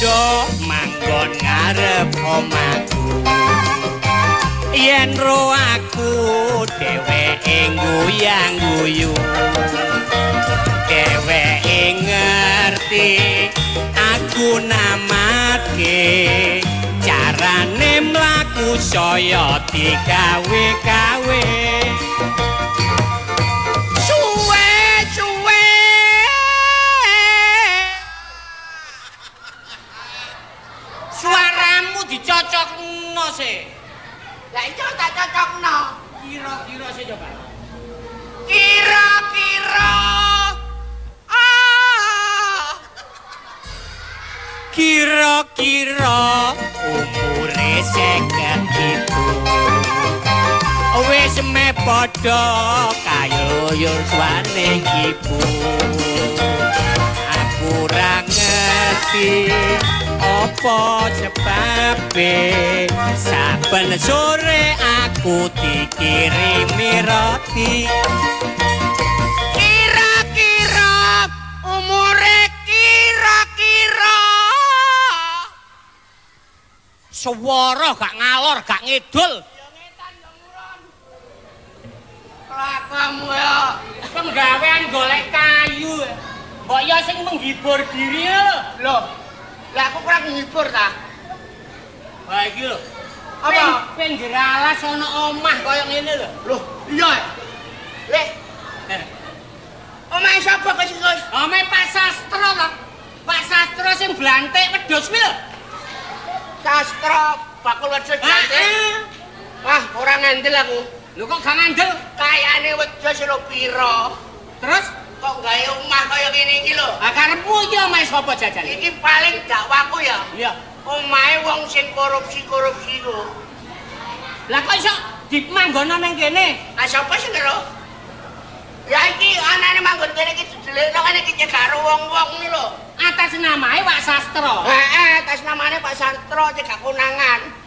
podo manggon ngarep omahku. Yen ro aku dheweke guyang guyu dheweke ngerti aku namake. Carane mlaku saya digawe-gawe dicocokno sih Lah iya tak cocokno. kira-kira sih coba. Kira-kira. Ah. Kira-kira umure seket itu wis me padha kaya yuswane ibu aku ngerti apa sebabe? Saben sore aku dikirimi roti. Kira-kira umure kira-kira. Swara gak ngalor gak ngidul. Kelakuanmu ya. Penggawean golek kayu. Mbok ya sing menghibur diri lho lah aku kurang ngibur ta? Ha iki lho. Apa? pinggir alas ana omah kaya ngene lho. Lho iya lek omahe sapa kok sing Gus? omah Pak Sastro to Pak Sastro sing blantik wedhus kuwi lho. Sastra bakul wedhus jante wah ora ngandel aku. Lho kok gak ngandel? Kayane wedhus lho pira? Terus kok gawe omah kaya ngene iki lho? Ah karepmu iki omah sapa jajal? Iki paling dakwaku ya. Iya. Omahe wong sing korupsi-korupsi ku. Lah kok iso dimanggono ning kene? Ah sapa sing karo ya iki anane manggon kene iki didelekno kene iki karo wong-wong lho. Atas namae Pak Sastro. Heeh tas namane Pak Sastro cek konangan.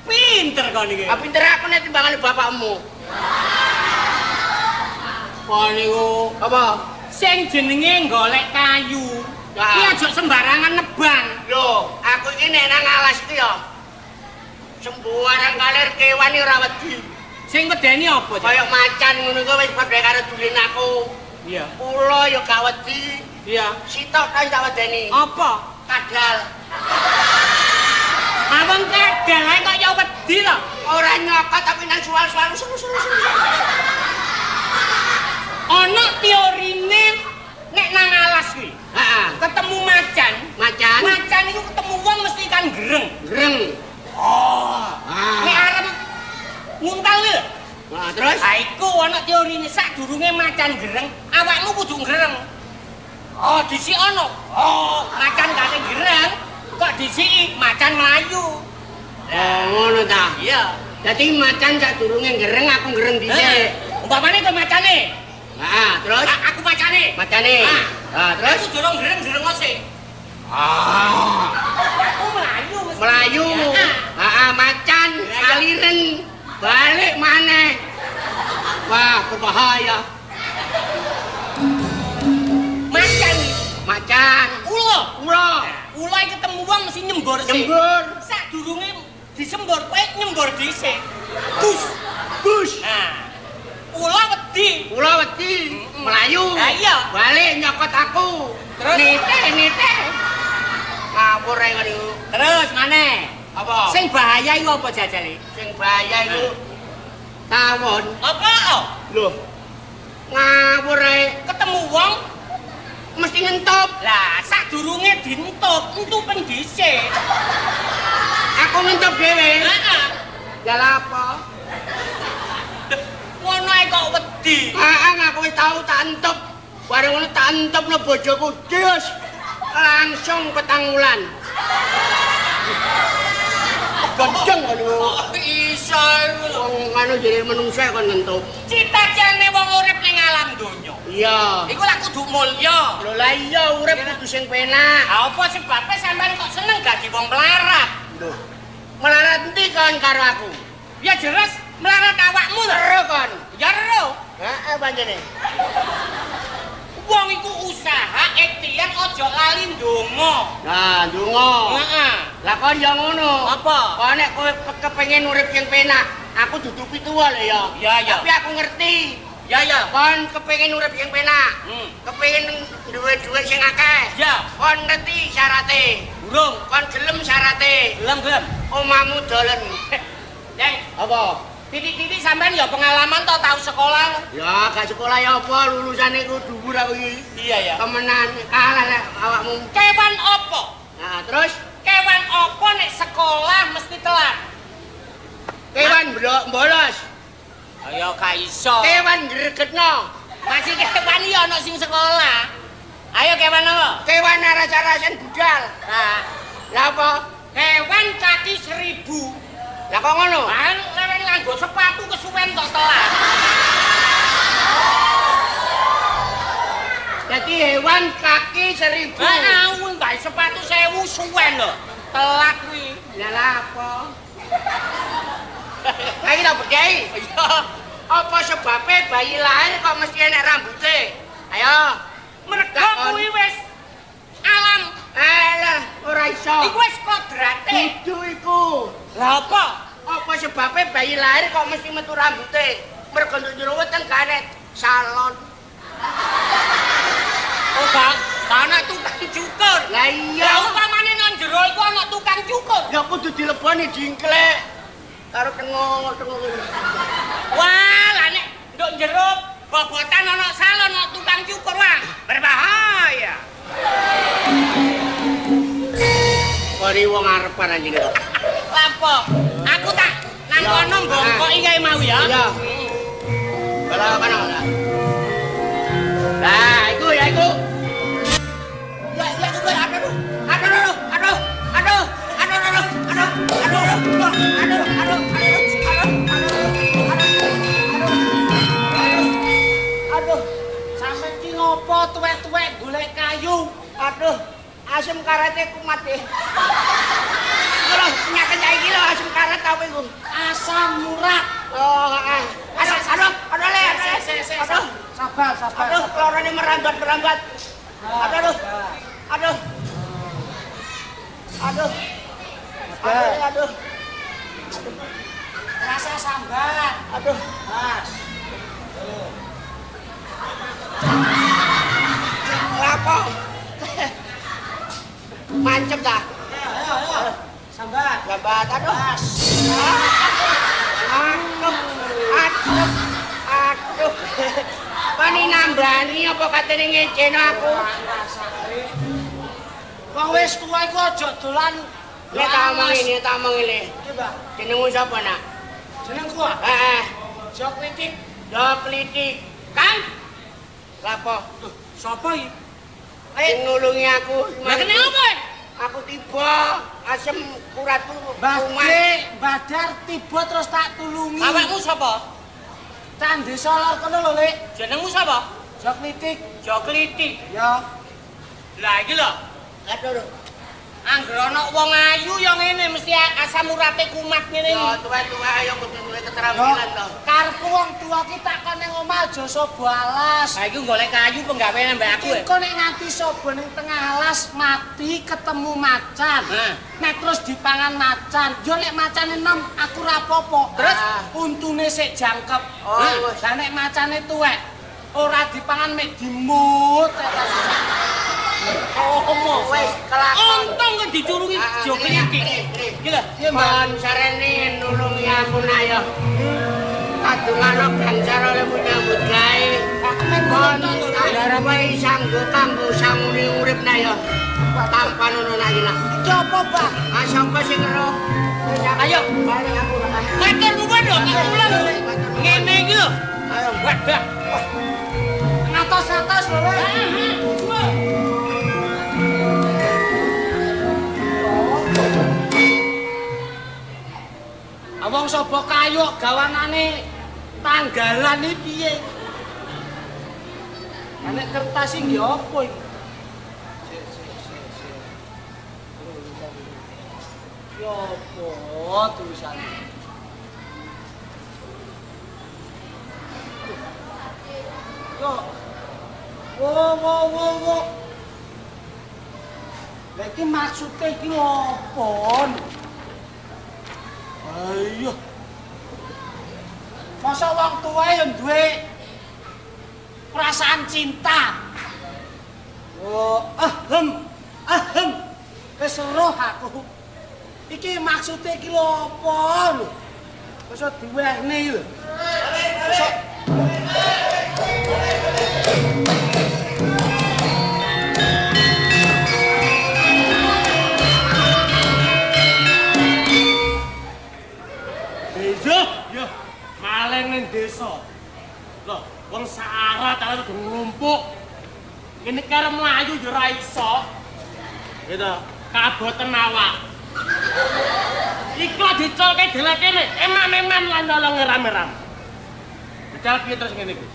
Pinter kok niki ah pinter aku nek timbangane bapakmu kok niku apa sing jenenge golek kayu iki aja sembarangan nebang lho aku iki nek nang alas iki ya sembarang kalir kewan ora wedi sing medeni apa Jal? kaya macan ngono kuwi wis padha karo dulin aku iya Kula ya gak wedi. iya Sitok ta tak wedeni. apa Kadal. Abang kadal ae kok ya wedi lho. Ora nyokot tapi nang seru. Ana teorine nek nang alas kuwi Heeh. ketemu macan, Macan. macan iku ketemu wong mesti kan gereng. Greng. Oh. Nek Ah. arep nguntal lho. Nah, terus Ha iku ana teorine sadurunge macan gereng, awakmu kudu gereng. Oh, dhisik ana. Oh, macan kate gereng, kok dhisiki macan mlayu. Oh, ngono ta. Iya. Dadi macan sadurunge gereng aku gereng Eh, dhisik. Umpamane ke macane. Heeh, terus A- aku macane. macane. Ah. Ah, terus Aku dorong gereng-gereng sih. ah, Aku melayu melayu. Ah. Heeh, macan aliren balik maneh. Wah, berbahaya. Macan. Macan. Ulo. Ulo iki ketemu wong mesti nyembur sih. jembur, Sadurunge disembur kowe nyembur dhisik. Bus. bus. Nah. Ulo wedi. Kula wedi melayu. Ah, iya. Balik nyokot aku. Terus? nite nite. Ngawur ae ngono iku. Terus maneh. Apa? Sing bahaya iku apa jajale? sing bahaya iku tawon. Apa? Lho. Ngawur ae Ketemu wong mesti ngentup. lah sadurunge dintup, entupen dhisik. Aku ngentup dhewe. Heeh. Lah apa? Ngono ae kok wedi. Heeh, aku wis tau tak entup. Bareng ngono tak entupno bojoku, Dios. Langsung petang wulan. Gendeng. Kok iso. Wong anu jadi menungsa kon ngentup. Cita-citane wong urip ning alam donya. Iya. Iku lak kudu mulya. Lho lah iya urip kudu sing penak. Ha apa sebabnya sampean kok seneng dadi wong melarat? Lho. Melarat endi kon karo aku? Ya jelas melarat awakmu. Ero kon. Ya ero. Heeh panjene. Wong iku usaha ikhtiar aja lali ndonga. Nah, ndonga. Heeh. Lah kon ya ngono. Apa? Kok nek kowe kepengin urip sing penak, aku dudu pituwa lho ya. Ya, ya. Tapi aku ngerti. Ya ya. Kon kepengin urip sing penak. Hmm. Kepengin duwe duit sing akeh. Ya. Kon ngerti syarate. Burung. Kon gelem syarate. Gelem-gelem. Omahmu dolen. Deng, Apa? Titik-titik sampean ya pengalaman to tau sekolah. Ya, gak sekolah ya apa lulusane ku dhuwur aku iki. Iya ya. Temenan kalah lek awakmu. Kewan apa? Nah, terus Kewan apa nek sekolah mesti telat? kewan blok bolos. Ayo gak iso. Kewan gregetno. Masih kewan ya ana sing sekolah. Ayo kewan apa? Kewan rasa-rasan budal. Nah, Lah apa? kewan kaki seribu. Lah kok ngono? Kan leren nganggo sepatu kesuwen tok telat. Jadi hewan kaki seribu. Lah awun bae sepatu sewu suwen lho. Telat kuwi. Lah lah apa? Ayo tak bedai. Iya. Apa sebabnya bayi lahir kok mesti enak rambutnya? Ayo. Mergo Takon. kuwi wis alam. Alah, ora iso. Iku wis kodrate. Kudu iku. Lah apa? Apa sebabnya bayi lahir kok mesti metu rambutnya? Mergo nduk jero weteng ganet salon. Oh, gak ana tukang cukur. Lah Ya iya. umpamane nang jero iku ana tukang cukur. Ya kudu dileboni jingklek. Karo tengok-tengok. Wah, lah nek nduk jero bobotan ana salon ana tukang cukur wah, berbahaya. Kori wong arepan anjing itu. Lapo? Aku tak nang kono mbongkoki kae mau ya. Iya. Kalau apa nak? Nah, itu ya itu. karate kumat ya. deh, Ngono penyakit saiki lho asam karat tau iku. Asam murah, Oh, ah, ah. heeh. Asam aduh, aduh leh, Aduh, sabar, sabar. Aduh, lorone meranggat-meranggat. Aduh, aduh. Aduh. Aduh. Aduh, aduh. Rasa sambat. Aduh. Nah. Aduh. Mancep dah. Ayo, ayo. Sambat. Lambat, aduh. Mas. Aduh, aduh, aduh. Pani nambani apa katene ngeceno aku? Wong wis tuwa iku aja dolan. Ya tak omong ini, tak omong ini. Iki, Mbak. Jenengmu sapa nak? Jenengku ah. Eh, eh. Jok Witik. Yo klitik. Kang, Lapo? sapa iki? Sing nulungi aku. Lah kene apa? Aku tiba asem kuratku Badhe badar tiba terus tak tulungi. Awakmu sapa? Candi Solor kono lho, Lik. Jenengmu sapa? Jok nitik. Jok Litik. Ya. Lah iki lho. Aduh. Angger ana wong ayu ya ngene mesti asam urate kumat ngene Yo tuwa-tuwa ayo kudu duwe keterampilan to. Karepku wong tua ki tak kon ning omah aja sobo alas. Lah iki golek kayu penggawean mbak aku. eh. Iki nek nganti sobo ning tengah alas mati ketemu macan. Nah. Nek terus dipangan macan, yo nek macane enom aku ra apa-apa. Terus? untune sik jangkep. Oh, Nah. Lah nek macane tuwek ora dipangan mek dimut. Oh, mau wes kelakon. Untung kan dicurungi ah, ah, joge iki. Iki lho, mbahan sarene nulungi aku nak ya. Kadungan lo ganjar oleh punya budai. Kon, arwah isang gutang bu samuni urip nak ya. Tanpa nuno nak ilah. Coba ba. sapa sing ngero. Ayo. Kacar bubar dong. Ngene iki gitu. Ayo, wadah. Ngatos-ngatos lho, Lik. Awong sapa kayu gawanane tanggalan iki piye? Nek kertas iki apa iki? Ya apa tulisane? Yo Oh, oh, oh. Lah iki maksude iki opo? Ayo. Masa wong tuwa ya duwe perasaan cinta. Oh, ahem. Ahem. Wis roh aku. Iki maksude iki lho opo lho? Masa diwehne lho. Masa Maling ning desa. Loh, wong sarat ala udah nglumpuk. Ini kare mlayu ya ora iso. Gitu, kaboten awak. Iku dicolke delek kene, eman-eman lan nolong. Bidal piye terus ngene iki?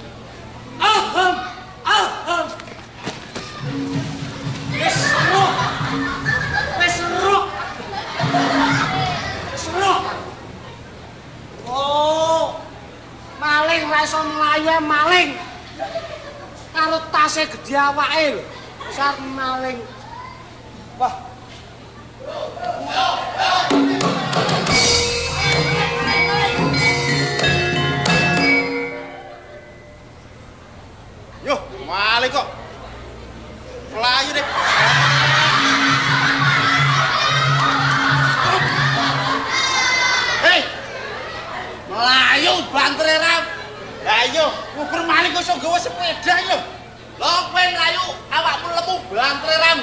Ahem, Maling ra iso mlayu ae maling. Karo tase gedhe awake. Besar maling. Wah. Yo, maling kok. Melayu deh. Melayu bantre ram. Lah iya, ngukur maling kok iso gawa sepeda yo. Lho kowe mlayu awakmu lemu bantre ram.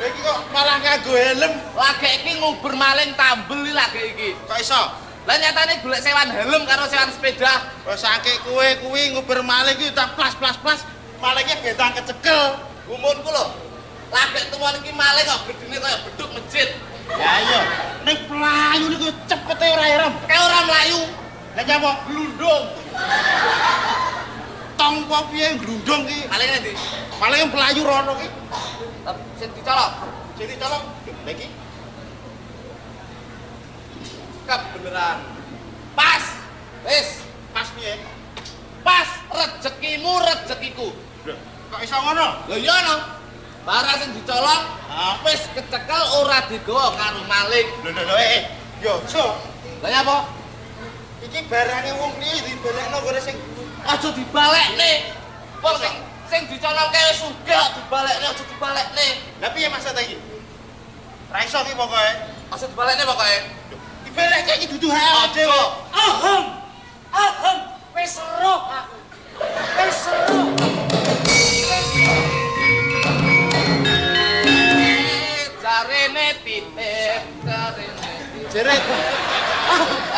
Iki kok malah nganggo helm. Lagi iki ngubur maling tambel iki lagi iki. Kok iso? Lah nyatane golek sewan helm karo sewan sepeda. Wes saking kowe kuwi nguber maling iki tak plas-plas-plas. Malingnya getang kecekel. Gumunku lho. Lagi temuan iki maling kok gedine kaya beduk masjid. Ya iya, ning pelayu niku cepete ora irem. Kayak ora mlayu. Lah nyapa glundung. Tong piye glundung ki? Maling ndi? Maling pelayu rono ki. Sing dicolok. Jadi tolong lagi. Kebeneran. Pas. Wis, Pas piye? pas rezekimu rezekiku. Kok iso ngono? Lho iya no. Barang sing dicolong Ah, wis kecekel ora digawa karo maling. lho lho lho eh. Yo, so. Lah nyapa? Iki barangnya wong liya dibalekno karo sing Aja dibalekne. Wong sing sing dicolongke wis sugih dibalekne aja dibalekne. Lah piye maksud iki? Ra iso ki pokoke. Aja dibalekne pokoke. Dibalekke iki dudu hak dhewe. Ahem. Ahem. Wis roh aku. Wis roh. Jarene titip, jarene titip.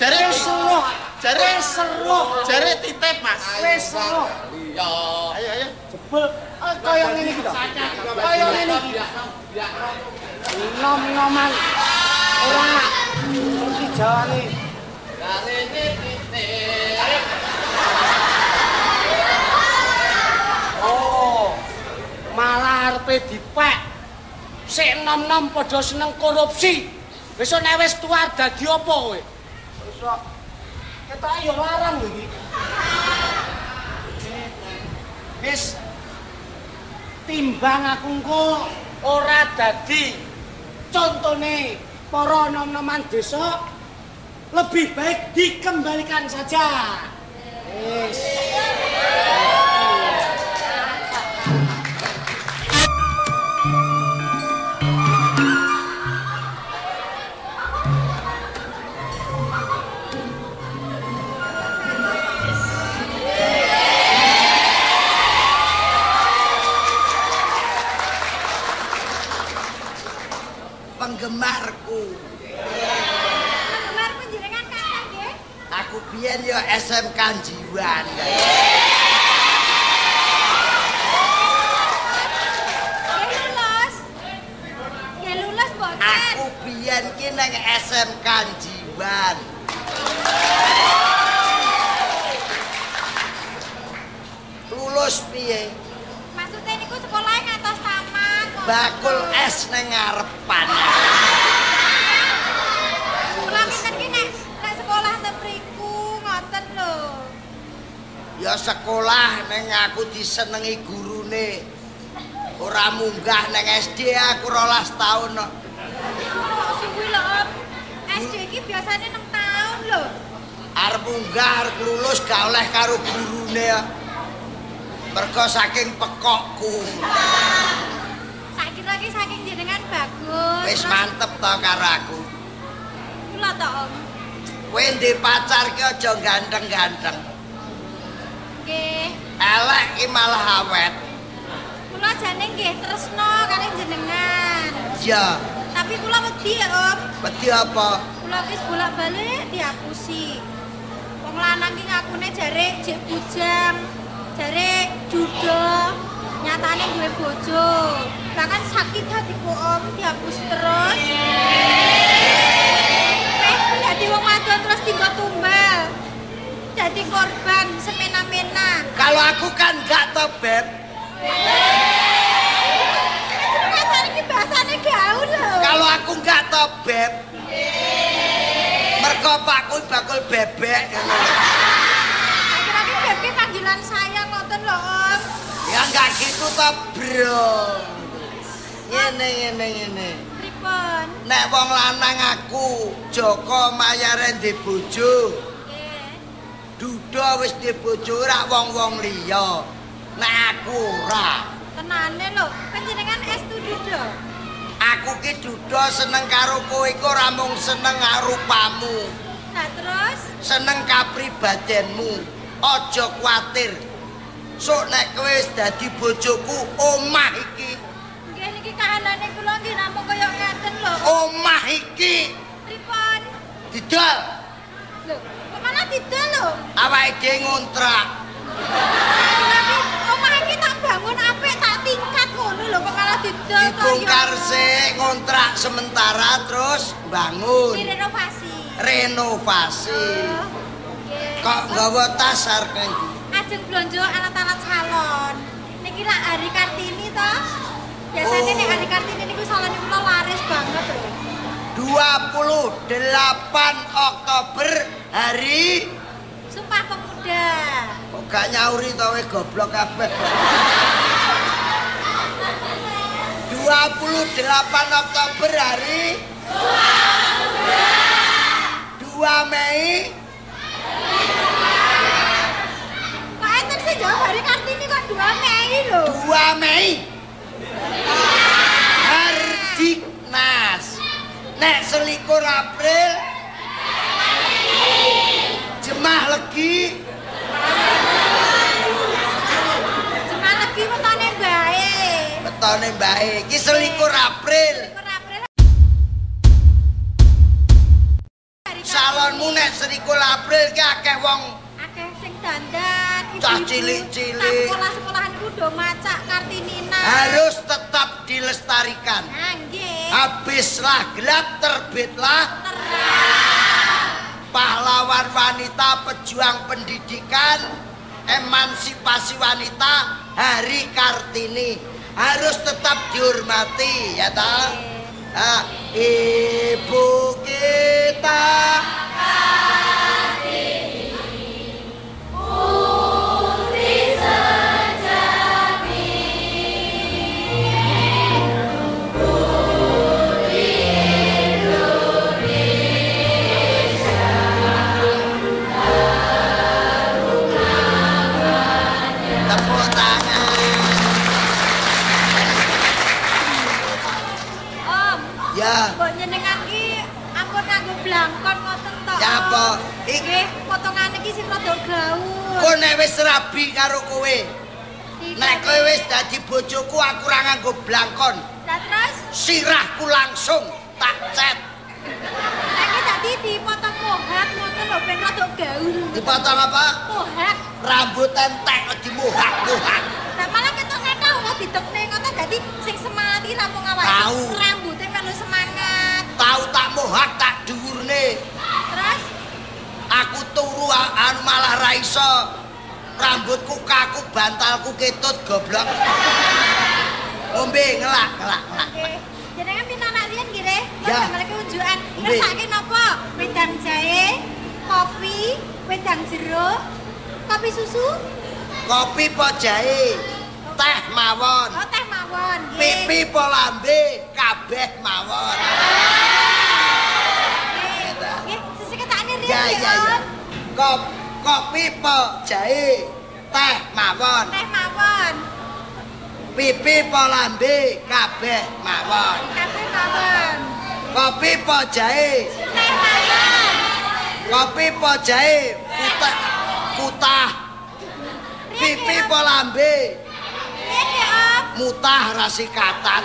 Roh. jere Wis roh. jere titip, Mas. Wis roh. Iya. Ayo ayo. Jebul ah, kaya ngene iki to. Kaya ngene iki. Nom-noman. Ora ngerti jawane. Jarene titip. Oh. Malah arepe dipek. Sik nom-nom padha seneng korupsi. Besok nek wis tuwa dadi apa kowe? Besok ketok yo larang lho iki. Wis timbang aku engko ora dadi contone para nom-noman desa lebih baik dikembalikan saja. Wis. Penggemarku. Kemar panjenengan kapan nggih? Aku biyen ya SMK Jiwan. Aku biyen ki nang SMK Jiwan. Lulus piye? Maksudnya niku sekolah ngantos tamat. Bakul es nang ngarepan. Kula pinten ki nek nek sekolah ten mriku ngoten lho. Ya sekolah neng aku disenengi gurune. Ora munggah neng SD aku rolas tahun no. Suwi lho, Om? SD iki biasanya 6 tahun lho. Arep munggah arep lulus gak oleh karo gurune ya. Mergo saking pekokku. Kira iki saking jenengan bagus. Wis mantep to karo aku. Kula to, Om. Kowe ndek pacar ki aja ganteng-ganteng. Nggih. Elek ki malah awet. Kula jane nggih tresno kali jenengan. Ya, Tapi kula wedi ya, Om. wedi apa? Kula wis bolak-balik diapusi. Wong lanang ki ngakune jare jek bujang, jare duda, nyatane duwe bojo. Bahkan sakit hatiku Om dihapus terus. Eh, dadi wong wadon terus tinggo tumbal. Dadi korban semena-mena. Kalau aku kan gak to, Beb. Jeneng pacar iki bahasane gaul lho. Kalau aku gak to, Beb. Mergo pakku bakul bebek ngono. Akhir-akhir bebek panggilan saya ngoten lho Om. Ya enggak gitu to, Bro. Ngene ngene ngene. Pripun? Nek wong lanang aku Joko mayare ndek bojo. Duda wis ndek bojo ora wong-wong liya. Nek aku ora. Tenane lho, panjenengan estu duda. Aku ki Duda seneng karo kowe iku ora mung seneng rupamu, Nah terus, seneng kapribadenmu. Aja kuwatir. Sok nek kowe wis dadi bojoku omah iki, nggih niki kahanane kula nggih namung kaya ngeten lho. omah iki Pripun? didol. Malah didol lho. Awake dhewe ngontrak. Tapi omah iki tak bangun apik tak tingkat ngono lho kok malah didol to Dibongkar sik ngontrak sementara terus bangun. Direnovasi. Renovasi. Oh. Kok nggawa tas ndi? ajeng blonjo alat-alat salon. Niki lak hari Kartini to. Biasanya Oh. nek hari Kartini niku salon kula laris banget lho. 28 Oktober hari Sumpah Pemuda. kok gak nyauri to we goblok kabeh. 28 Oktober hari 2 Mei Kok enten sih jawab hari Kartini kok 2 Mei lho. 2 Mei cilik-cilik. Tak sekolah-sekolahan do macak Kartinina. harus tetap dilestarikan. Nah, nggih. Habislah gelap terbitlah. Pahlawan wanita pejuang pendidikan emansipasi wanita Hari Kartini. Harus tetap dihormati ya ta? Ah, ibu kita apa? Ik- Nggih, potongane ki sing rada gaul. kok nek wis rabi karo kowe Iki nek kowe wis dadi bojoku aku ora nganggo blangkon Lah terus sirahku langsung tak cet nek ki dadi dipotong mohak ngoten lho ben rada gaul. dipotong apa Mohak. rambut entek kok dimuhak-muhak Lah malah ketok ngetah kok didekne ngoten dadi sing semangat iki rampung awak. Tau. Rambutnya melu semangat. tahu tak muhak tak dhuwurne aku turu anu malah ra iso rambutku kaku bantalku ketut goblok ngombe ngelak ngelak ngelak Oke. Jenengan pinanak riyen nggih, Le? Ya. Unjukan. Nggih. Ngersake napa? Wedang jahe, kopi, wedang jeruk, kopi susu, Kopi po jahe? Teh mawon. Oh, teh mawon. Pipi po lambe? Kabeh mawon. Nggih, sisi kecane riyen Ya nggih, ya ya. Om. Kop kopi po jahe? Teh mawon. Teh mawon. Pipi po lambe? Kabeh mawon. Kabeh mawon. Kopi po jahe? Teh mawon. Kopi po jahe? Kutah. Kutah. Pipi nggih, po Om. lambe? Riyen nggih, Om. Mutah rasikatan.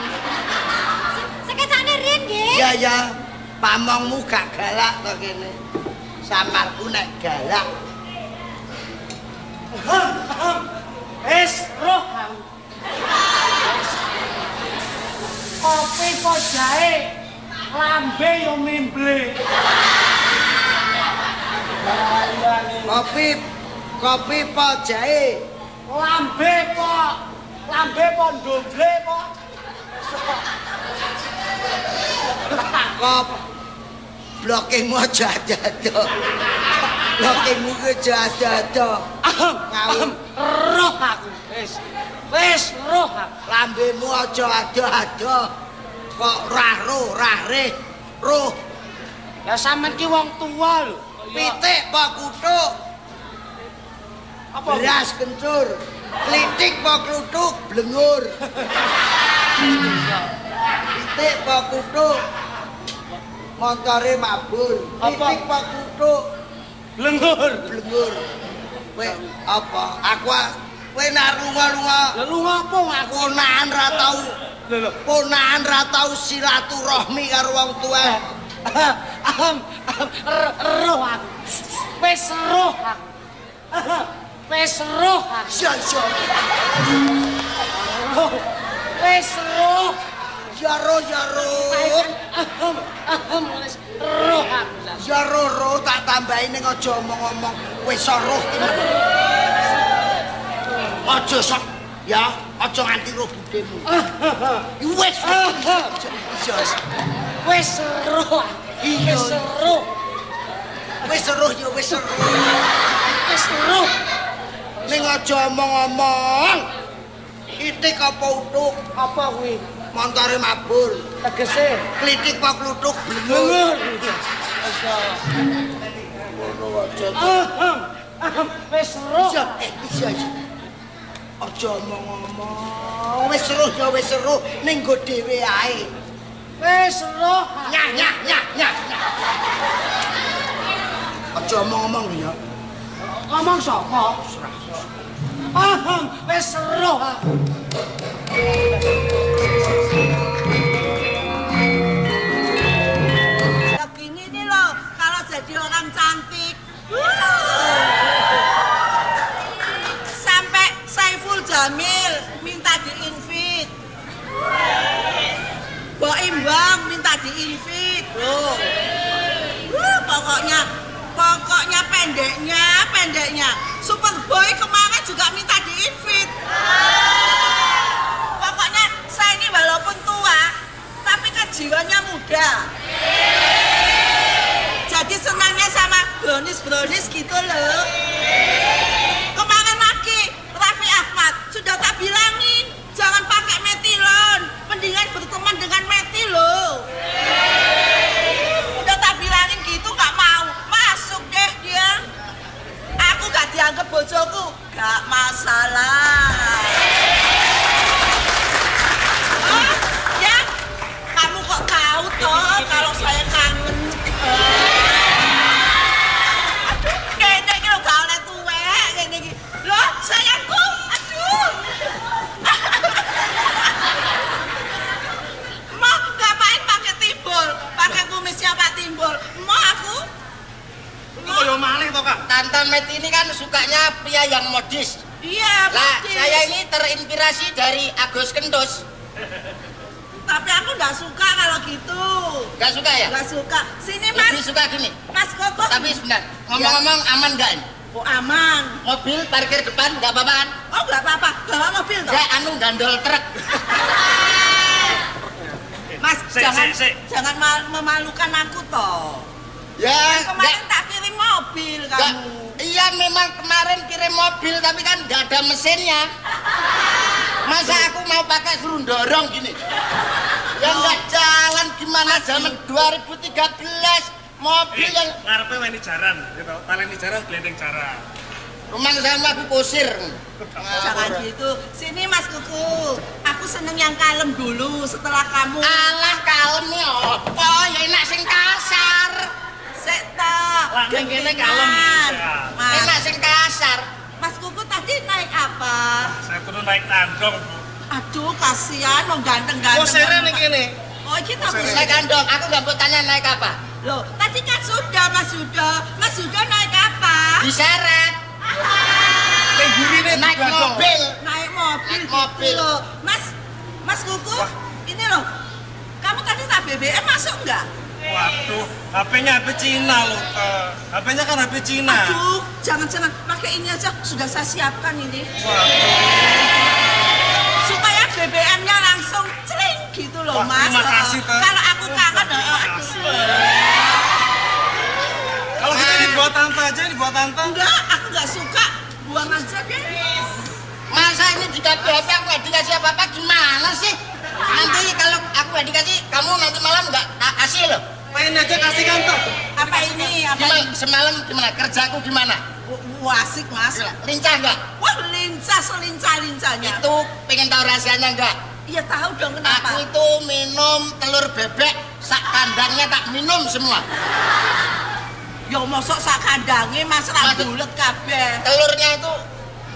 Sekecane riyen nggih. Ya ya, pamongmu gak galak to kene. Samarku nek galak. Wis roh aku. Kopi po jahe, lambe yo mimble. Kopi kopi po jahe, Lambe po, lambe po ndoble po. kop blokingmu aja ada. Blokingmu ke aja ada. Ngawur. Roh aku. Wis. Wis roh aku. Lambemu aja ada-ada. Kok rah-roh, rah-reh, roh. Ya sampean ki wong tua lho. Pitik po kutuk, Apa? beras kencur. Klitik po kluthuk, blengur. Pitik po kutuk. Montore mabur. Apa? Pitik po kutuk, Lengur. blengur. Kowe apa? Aku kowe nek lunga-lunga Lalu ngopo aku? ponakan ra tau Lho ponakan ra tau silaturahmi karo wong tuwa. Ahem, ahem, r- roh aku. Wis roh aku. Wis roh aku. Ya ya. Roh. Wis roh. Ya ro ya ro. Ahem, ahem, wis roh aku. Ya ro ro tak tambahi ning aja omong-omong wis roh. Aja sok ya, aja nganti roh budemu. Wis. Ya Wis roh. Iya. Wis roh. wis roh ya wis roh. Wis roh. Ning aja omong-omong. Itik apa utuk, Apa kuwi? Montore mabur. Tegese Klitik apa kluthuk blengur. lengur. Ngono. Ahem, ahem, wis roh. Iya, eh, iya, iya. Aja omong-omong. Wis roh ya wis roh ning nggo dhewe ae. Wis roh. Nyah nyah nyah nyah. Aja omong-omong ya. Ngomong sapa? Ahem, wis roh aku. Ya gini nih loh, kalau jadi orang cantik. Sampai Saiful Jamil minta di-invite. Mbok Imbang minta di-invite. Loh. Pokoknya pokoknya pendeknya, pendeknya. Superboy kemarin juga minta di-invite. Pokoknya saya ini walaupun tua, tapi kan jiwanya muda. Jadi senangnya sama brownies-brownies gitu loh. Kemarin lagi Raffi Ahmad sudah tak bilangin jangan pakai metilon, mendingan berteman dengan metil loh. Dianggap bojoku, gak masalah. Oh, ya, kamu kok tahu toh kalau saya Kaya malih to, Kak. Tantan Met ini kan sukanya pria yang modis. Iya, Lah, modis. saya ini terinspirasi dari Agus Kentus. Tapi aku nggak suka kalau gitu. Gak suka ya? Nggak suka. Sini Lebih Mas, suka gini. Mas Koko. Tapi sebentar, ngomong-ngomong aman gak ini? Oh aman. Mobil parkir depan gak apa-apa kan? Oh nggak apa-apa. Bawa mobil toh. Ya anu gandol truk. Mas, Sik, jangan sik, sik. jangan ma- memalukan aku toh. Ya, Kemarin enggak. tak kirim mobil kamu. Iya memang kemarin kirim mobil tapi kan nggak ada mesinnya. Masa aku mau pakai suruh dorong gini? Ya nggak jalan gimana zaman 2013 mobil yang ngarepe wani jaran, gitu. Taleni jaran, glendeng jaran. rumah sama aku kusir. Jangan gitu. Sini Mas Kuku. Aku seneng yang kalem dulu setelah kamu. Alah kalem ya apa? Ya enak sing kasar. Sik ta. Lah, ning kene kalem Enak sing kasar. Mas Kuku tadi naik apa? Saya turun naik tandong, Bu. Aduh, kasihan lo ganteng-ganteng. Oh, sere ning kene. Oh, kita Naik kandong, aku nggak mau tanya naik apa? Loh, tadi kan sudah Mas Yuda. Mas Yuda naik apa? Diseret, Ning gurine naik mobil. Naik mobil, Naik gitu mobil. loh. Mas, Mas Kuku, ini loh. Kamu tadi tak BBM masuk nggak? Waduh, HP-nya HP Cina loh. HP-nya kan HP Cina. Aduh, jangan-jangan pakai ini aja. Sudah saya siapkan ini. Supaya BBM-nya langsung cering gitu loh, Wah, Mas. terima kasih, Teh. Kalau aku kangen, oh, aduh. Kalau kita dibuat tante aja, dibuat tante. Enggak, aku nggak suka. Buang aja deh. Masa ini di HP HP aku nggak dikasih apa-apa gimana sih? Nanti kalau aku nggak dikasih, kamu nanti malam nggak tak kasih loh. Main aja kasih kante. Apa ini? Apa Gimana, ini? semalam gimana? Kerjaku gimana? Wah, asik, Mas. Lincah nggak? Wah, lincah selincah-lincahnya. Itu pengen tahu rahasianya nggak? Iya tahu dong Aku kenapa. itu minum telur bebek, sak kandangnya tak minum semua. Ya mosok sak kandange Mas ra bulet kabeh. Telurnya itu,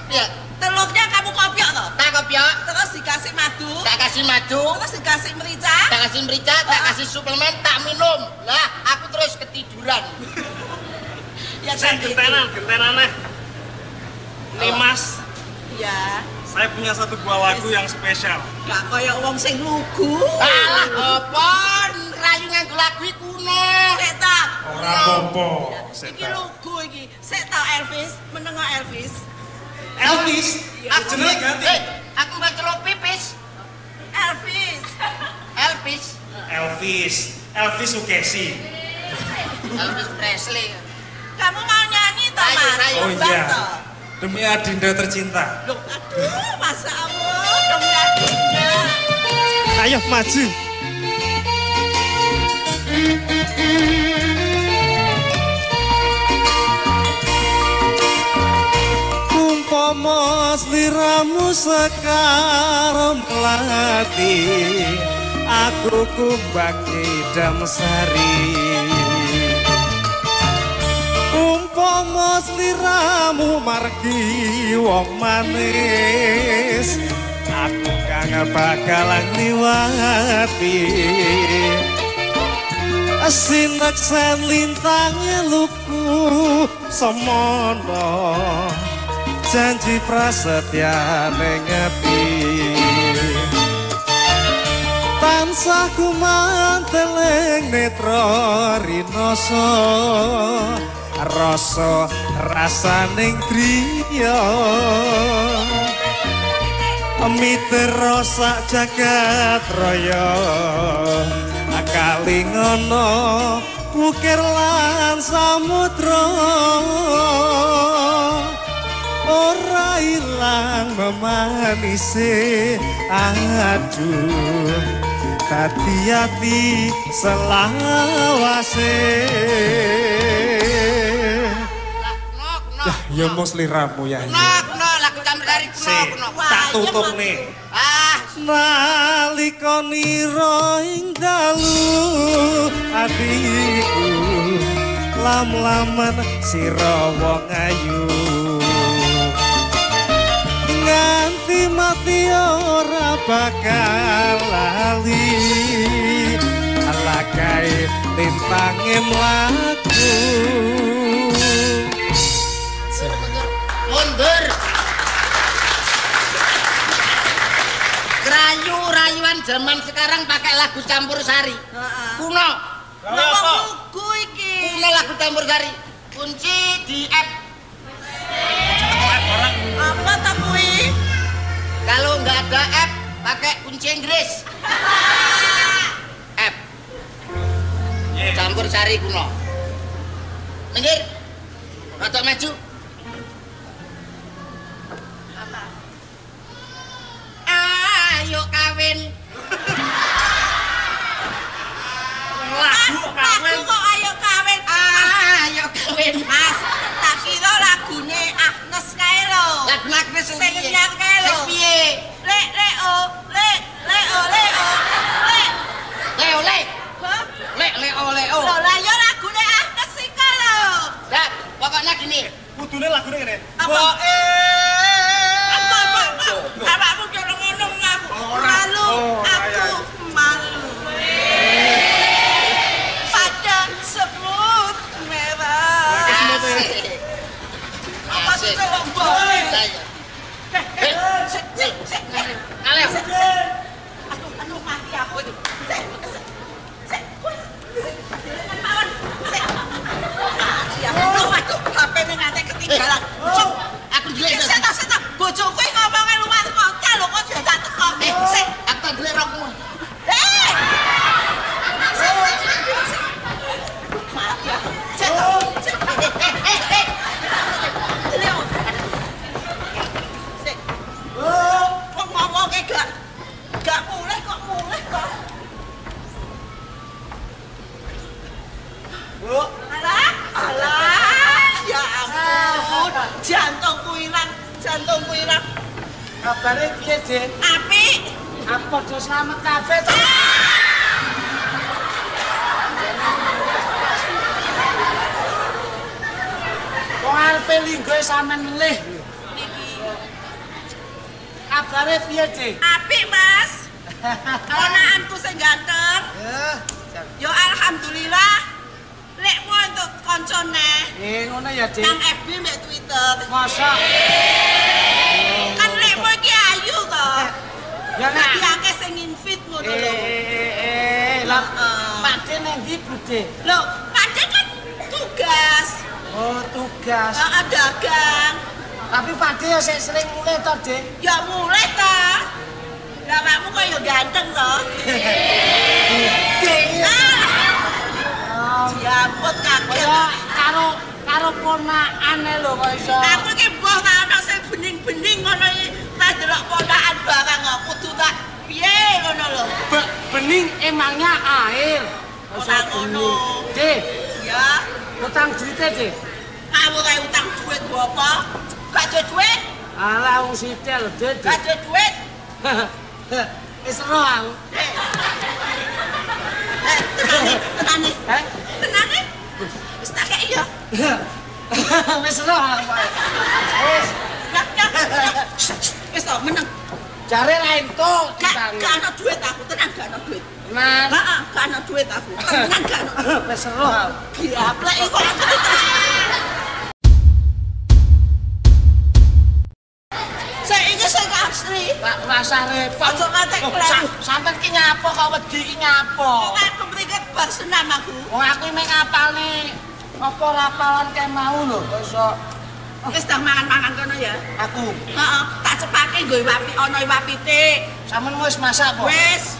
ya Telurnya kamu kopiok toh? tak kopiok, Terus dikasih madu, tak kasih madu, terus dikasih merica. tak kasih merica, tak kasih suplemen, tak minum. Lah, aku terus ketiduran. Ya Saya kan gitu. gentenan, gentenannya. Nih Mas, Ya, saya punya satu buah lagu yang spesial. gak kaya wong sing lugu. Alah, apa? Rayu nganggo lagu iki kuno. Sik ta. Ora apa-apa. Iki lugu iki. Sik ta Elvis, menengok Elvis. Elvis, Aku jenenge ganti. Eh, aku mbak celuk pipis. Elvis. Elvis. Elvis, Elvis Sukesi. Elvis Presley. Kamu mau nyanyi toh, Mas? Oh iya. Demi Adinda tercinta. Loh, aduh, masa Allah, demi adiknya. Ayo maju. Umpama sliramu sekarom kelati Aku kumbak idam sari Umpama sliramu margi wong manis Aku kang bakalan liwati Sinek sen lintang luku semono Janji prasetya nengeti Tansah kumanteleng netra rinoso Rasa rasaning driya Mitra sak jagat raya Kalingono ukir lan samudra Ora ilang memanise aduh Hati-hati selawase. Lah, kuno. Ya mau seliramu ya. Kuno, kuno, lagu campur sari kuno, Si, kuno. tak tutup nih Ah, nalika nira ing dalu adikku lam-laman sira wong ayu nganti mati ora bakal lali alakai lintange mlaku mundur. Rayu-rayuan zaman sekarang pakai lagu campur sari. Heeh. Kuno. Wong lugu iki. Kuno lagu campur sari. Kunci di F. Apa ta kuwi? Kalau nggak ada F, pakai kunci Inggris. F. Iya. Campur sari kuno. Minggir. Rotok maju. Ayo kawin. Lagu kawin. lagu kok ayo kawin. Ayo kawin. Mas, tak kira lagune Agnes kae lho. Lagu Agnes sing nyanyi kae lho. Sing piye? Lek lek o, lek lek o, lek o. Lek. Leo le. Hah? Le leo leo. Lho lah ya lagune Agnes iki lho. Dah, pokoknya gini. Kudune lagune ngene. Apa? Mbok Apa apa? apa? Awakmu jangan ngomong aku. Malu, aku Saya. Eh, sik, sik, sik. Aleo. Sik. Aduh, mati itu. Sik, sik, sik. Dengan mawon. Sik. Aku. Ini nanti ketinggalan. Sik. Aku. Sik, sik, sik. Bojoku ngomongnya luar kota lho, kok sudah tak teko. Eh, Sik. aku dulu rokmu. Eh! Sik, sik, sik. Sik, sik. Eh, eh, eh. Alah, alah, ya ampun, jantungku hilang, jantungku hilang. Kabare piye, Dik? Apik, Apa do selamat kabeh to? Wong arepe linggo sampean melih. Kabare piye, Dik? apik mas. Ponakanku sing ganteng. Yo alhamdulillah. Lekmu untuk koncone Eh, ngono ya, Dik. nang FB mek Twitter. Masa Kan lekmu iki ayu to. ya nek Dadi akeh sing invite ngono eh lho. eh eh lah Heeh. Pakde nang ndi, Bude? Lho, padahal kan tugas. Oh, tugas. Heeh, dagang. Tapi Pakde ya sik sering mulai to, Dik. Ya mulai ta. Lah makmu kok yo ganteng to. Dik. Ah, Diamput kaget. Kaya karo karo ponakane lho kok iso. Aku iki mbah tak ana sing bening-bening ngono iki. Tak delok ponakan barang kok kudu tak piye ngono lho. Be- bening emangnya air. Ora ngono. Dik, Ya, utang duite, Dik. kamu kayak utang duit gua apa? Gak ada duit, Alah wong sitel, Dik. gak ada duit. Wis ero aku. Eh, tenane, tenane, Heh? tenane. Wis tak kei ya. Wis ero aku. Wis. Wis to meneng. jare ra entuk Gak utang. gak ana duit aku, tenang gak ana duit. Nah, Heeh, gak ana duit aku. Tenang gak ana. wis aku. Diaplek iki kok aku terus. Saiki sing asli. Pak rasa repot. Ojo Loh, kleru. sa- Sampeyan ki ngapo kok wedi ki ngapo? Kok aku mriket bar senam aku. Wong aku mek ngapalne apa rapalan kae mau lho kok iso Wis dah mangan-mangan kono ya. aku. Heeh, tak cepake nggo wapi ana iwak pitik. Sampeyan wis masak apa? Wis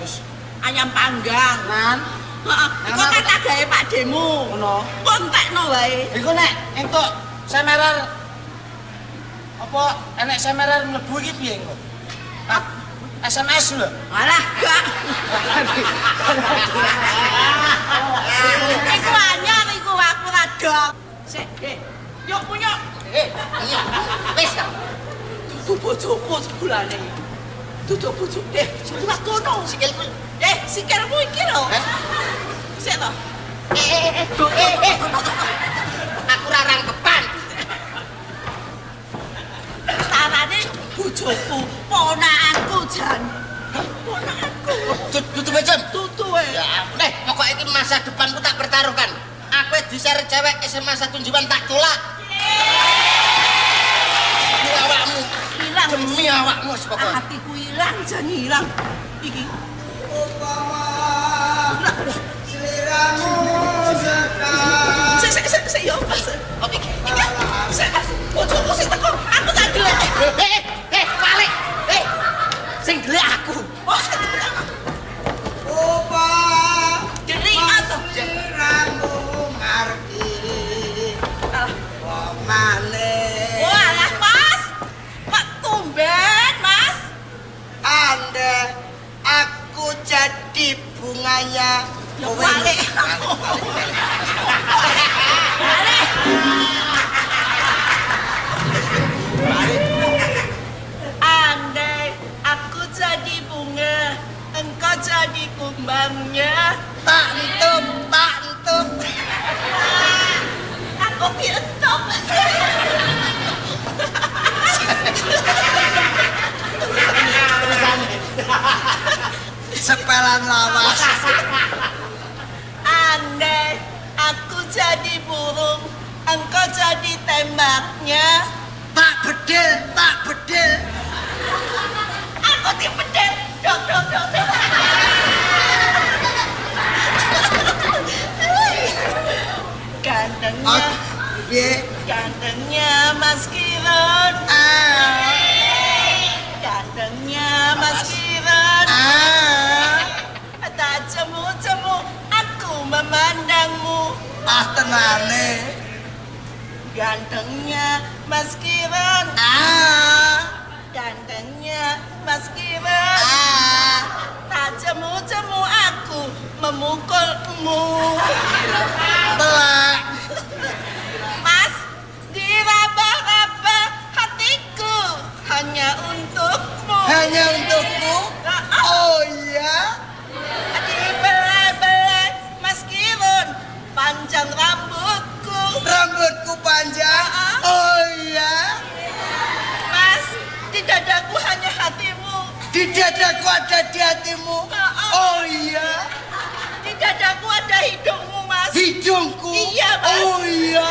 Wis. ayam panggang. Nan, Heeh, iku kan tak gawe Pak Demu. ngono. Kok entekno wae. Iku nek entuk semerer apa enek semerer mlebu iki piye engko? SMS lho. Alah, gak. Iku anyar iku aku radok. Sik, eh. Yuk punya. Eh, iya. Wis. Dudu bojoku sebulane. Dudu bojo. Eh, sebelah kono. Sikilku. Eh, sikilmu iki lho. Sik to. Eh, eh, eh, eh, eh. Aku ra rangkepan. Tarane bojoku, ponakanku jan. Ponakanku. Dudu becem. Tutu eh. Ya, ampun, eh, pokoknya ini masa depanku tak pertaruhkan. Aku diseret cewek SMA satu jiwan tak tolak. Demi awakmu, Hilang. demi awakmu sepokok. Hatiku hilang, jan hilang. Iki. Sik, sik, sik, sik, yo, Mas. Oke, oke. Iki, sik, bojoku sing teko, aku tak gelek. Eh, eh, eh, balik. Sing gelek aku. Oh, sing gelek. Diri atau Walah, Mas. Kok tumben, Mas? Ande semuanya. Ya Kowe balik. Balik. Jadi kumbangnya. tak entuk, tak entuk. Aku pientok. Sepelan lawas. Andai aku jadi burung, engkau jadi tembaknya. Tak bedil, tak bedil. Aku dipedek. Dok, dok, dok, dok. Gantengnya, Mas Kiron. Ah, Gantengnya Mas Kiron. ah. Tak cemu-cemu aku memandangmu. Ah tenane. Gantengnya Mas Kiron. Ah, Gantengnya Mas Kiron. ah. Cemu-cemu aku memukulmu. Telak. Mas, diraba-raba hatiku hanya untukmu. Hanya untukmu? Oh iya. Dibelai-belai Mas Kirun, panjang rambutku. Rambutku panjang. Oh iya. Mas, di dadaku hanya. Di dadaku ada di hatimu. Oh iya. Di dadaku ada hidungmu, Mas. Hidungku. Iya, Mas. Oh iya.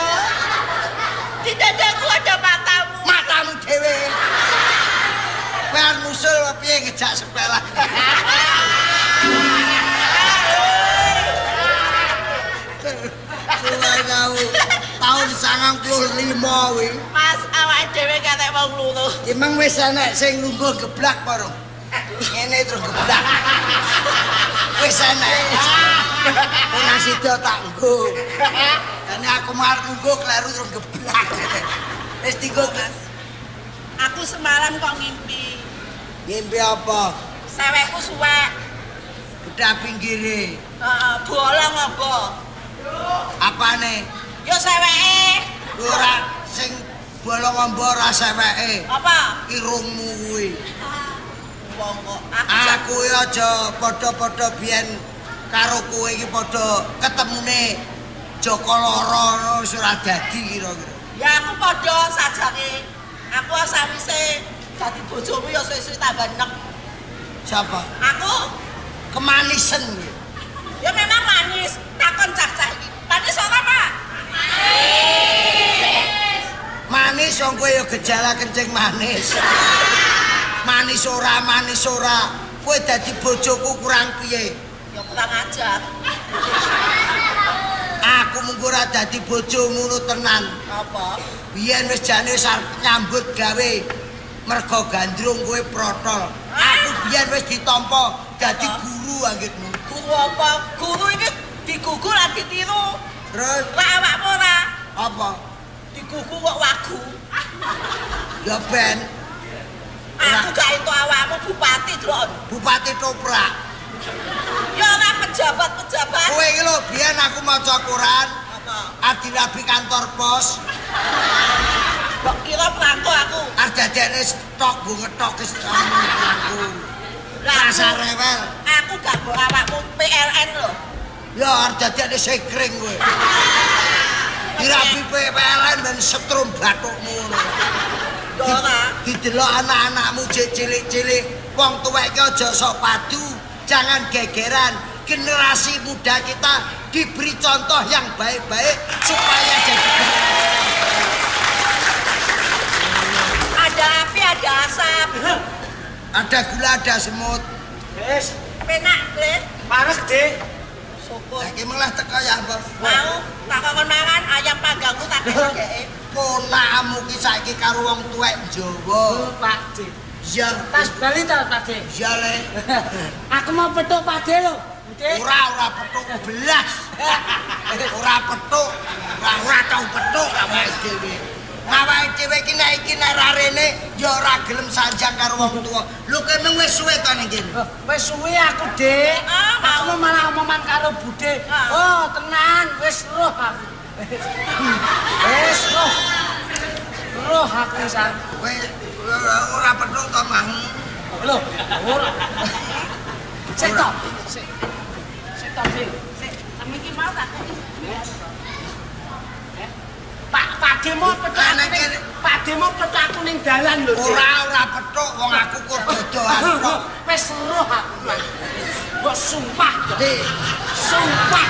Di dadaku ada matamu. Matamu. Kowe arep musul piye ngejak sepelah. Kuwi kau tahun 95 kuwi. Mas, awake dhewe katek wong loro. Emang wis enek sing lungguh geblak apa rong? Ngene terus geblak. Wis enek. Ora sida tak nggo. Dene aku marep lungguh kleru terus geblak. Wis dienggo Mas. Aku semalam kok ngimpi. Ngimpi apa? Sewekku suwek. Udah pinggire. Heeh, bolong apa? Apane? Yo seweke. Ora sing bolong amba ora seweke. Apa? Irungmu kuwi. Wong kok aku ya aja padha-padha biyen karo kowe iki padha ketemune Joko Loro ora dadi kira-kira. Ya aku padha sajake. Aku sawise dadi bojomu ya suwe-suwe tambah enek. Siapa? Aku Kemanisen ya memang manis. Takon cah-cah iki. Manis ora, Pak? Manis wong kowe ya gejala kencing manis. Manis ora, manis ora. Kowe dadi bojoku kurang piye? Ya kurang ajar. Aku mung ora dadi bojomu ngono tenan. Apa? Biyen wis jane nyambut gawe mergo gandrung kowe protol. Aku biyen wis ditampa dadi guru anggitmu. Guru apa? Guru iki digugu lan ditiru. Terus Lah awakmu ora apa? digugu kok wagu. Ya ben Aku gak itu awakmu bupati, Dron. Bupati Toprak. Ya ora pejabat-pejabat. Kowe iki lho biyen aku maca Quran, Apa? arep rapi kantor pos, Kok kira perangko aku? dadekne stok go ngetok wis aku. Lah Rasa rewel. aku gak mbok awakmu PLN lho. Ya dadekne sekring kowe. Dirapi PPLN ben setrum bathukmu ngono. Dora. Didelok anak-anakmu cilik-cilik, wong tuwek aja sok padu, jangan gegeran. Generasi muda kita diberi contoh yang baik-baik supaya jadi Ada api, ada asap. ada gula, ada semut. Wis, Penak, Glen. panas gede. Syukur. Lagi malah teko ya apa? Mau tak kongkon mangan ayam panggangku tak kekek. Ponakmu ki saiki karo wong tuwek Jawa. Oh, Pak D. Ya, Tas bali ta, Pak D? ya le. Aku mau petuk Pak D lho. Ora ora petuk belas. Ora petuk, ora ora tau petuk awake dhewe. Awake dhewe iki nek iki nek ra rene ya ora gelem sanjang karo wong tuwa. Lho kene wis suwe to ning kene. Loh, Wis suwe aku, Dik. Ah, Aku malah omongan karo Bude. Oh, tenan, wis roh aku. Wis roh. Roh aku san. Wis ora petuk to, Mang. Loh, ora. Sik to. Sik. Sik to. Sik, iki mau tak Pak Pak Demo petuk aku Anak ning kene. Pak Demo petuk aku ning dalan lho. Ora ora petuk wong aku kok dodohan kok. Wis roh aku. Mbok sumpah, sumpah.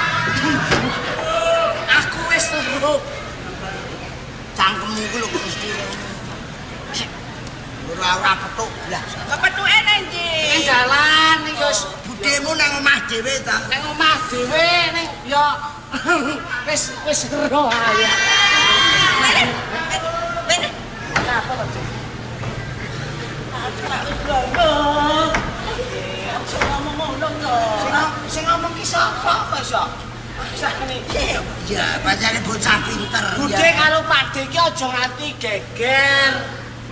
Cangkemmu ku lho mesti ora ora petuk blas. Kepetuke nang ndi? Ning dalan iki wis Budemu nang omah dhewe ta. ning omah dhewe ning ya wis wis ae. Apa Dik? Aja ngomong ngono to. Sing ngom- sing ngomong ki sapa? Sakne. Ya, pancene bocah pinter. Bude karo Pak D ki aja nganti geger.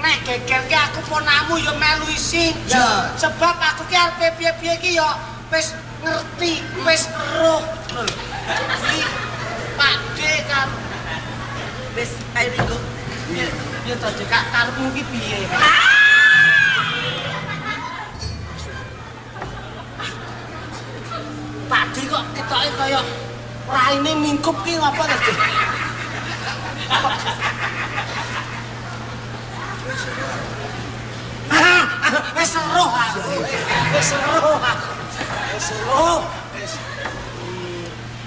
Nek geger ki aku ponamu ya melu isin. Ya. Sebab aku ki arep piye-piye ki ya wis ngerti, wis roh. Iki Pak D kan Wis, ayo Ringo. ya to Kak, karepmu ki piye? Pak D kok ketoke kaya raine mingkup ki ngapa Dik? Wis roh aku. Wis roh aku. Wis roh.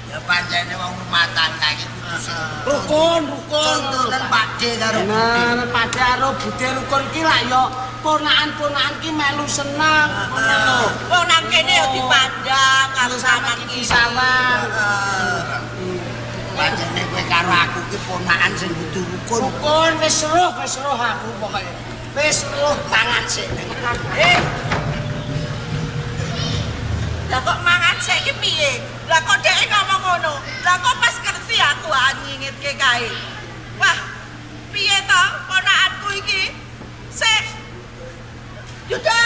Ya pancene wong rumatan kae kudu rukun, rukun. Contohnya Pak D karo Bude. Nah, pada karo budhe rukun ki lak ya ponakan-ponakan ki melu seneng. Ngono lho. Wong nang kene ya dipandang karo sama sampean ki iki. salah. Pancene kowe karo aku ki ponakan sing kudu rukun. Rukun wis roh, wis roh aku pokoke. Wis roh Mangan sik. Eh. Lah kok mangan saiki piye? Lah kok dhek ngomong ngono? Lah kok pas ngerti aku ah nyingitke kae. Wah, piye to ponakanku iki? Sik. Yuda.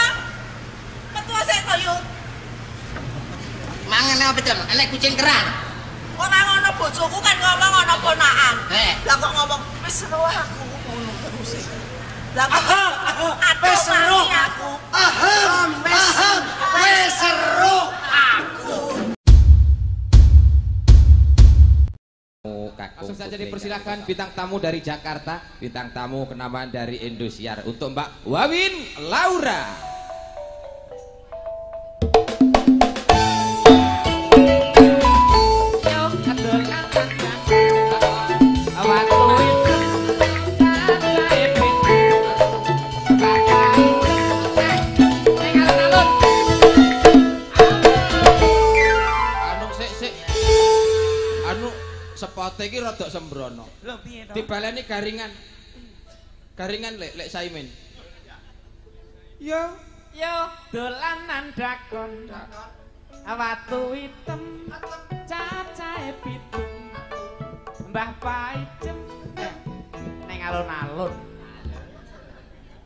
Ketua sik to Yud. Mangan apa to? Enek kucing kerang. Ora ngono bojoku kan ngomong ana ponakan. Eh. Lah kok ngomong wis roh aku ngono terus. Lah kok aduh roh mati aku. Saja dipersilakan bintang tamu dari Jakarta, bintang tamu kenamaan dari Indosiar untuk Mbak Wawin Laura. Sepote iki rada sembrono. Lho piye to? Dibaleni garingan. Garingan lek lek Saimin. Yo, Yo dolanan dakon Watu hitam cacahe pitu Mbah Paijem eh, Neng alun-alun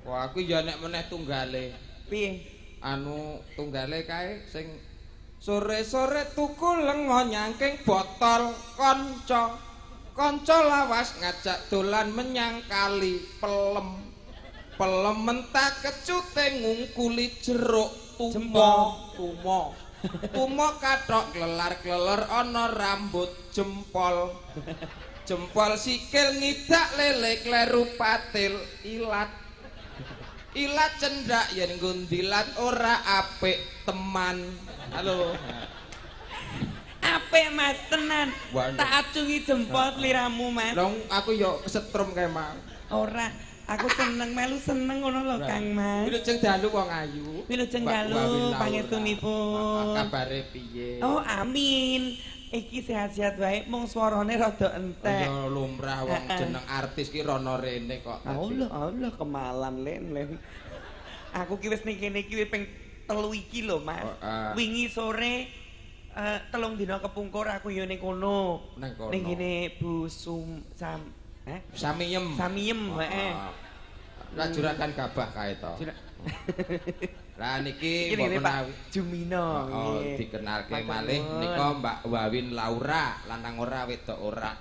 wah aku ya nek meneh tunggale. Piye? Anu tunggale kae sing sore-sore tuku lengo nyangking botol kanca. Kanca lawas ngajak dolan menyang kali pelem. Pelem mentak kecute ngungkuli jeruk tumo, tumo. Tumo kathok glelar-gleler ana rambut jempol. Jempol sikil ngidak lele kleru patil ilat. Ilat cendak yen ngundilat ora apik teman. Halo. Apik mas tenan Tak acungi jempol liramu mas Dong aku yo kesetrum kae mau. Ora Aku seneng melu seneng ngono lho Kang Mas Wilujeng dalu wong ayu. Wilujeng dalu, pangestunipun. Kabare piye? Oh amin Iki sehat-sehat wae mung swarane rada entek Ya lumrah wong jeneng artis ki rono rene kok. Allah, Allah kemalan len len. Aku ki wis ning kene iki wis ping telu iki lho, Mas. Oh, ah. Wingi sore eh telung dina kepungkur aku yo ning kono. Ning kene Bu Sum Sam Eh? Samiyem. Samiyem, heeh. Oh. Lah juragan gabah kae to. Lah niki mbok Pak menawi Jumino. Oh, dikenalke malih nika Mbak Wawin Laura, lanang ora wedok ora.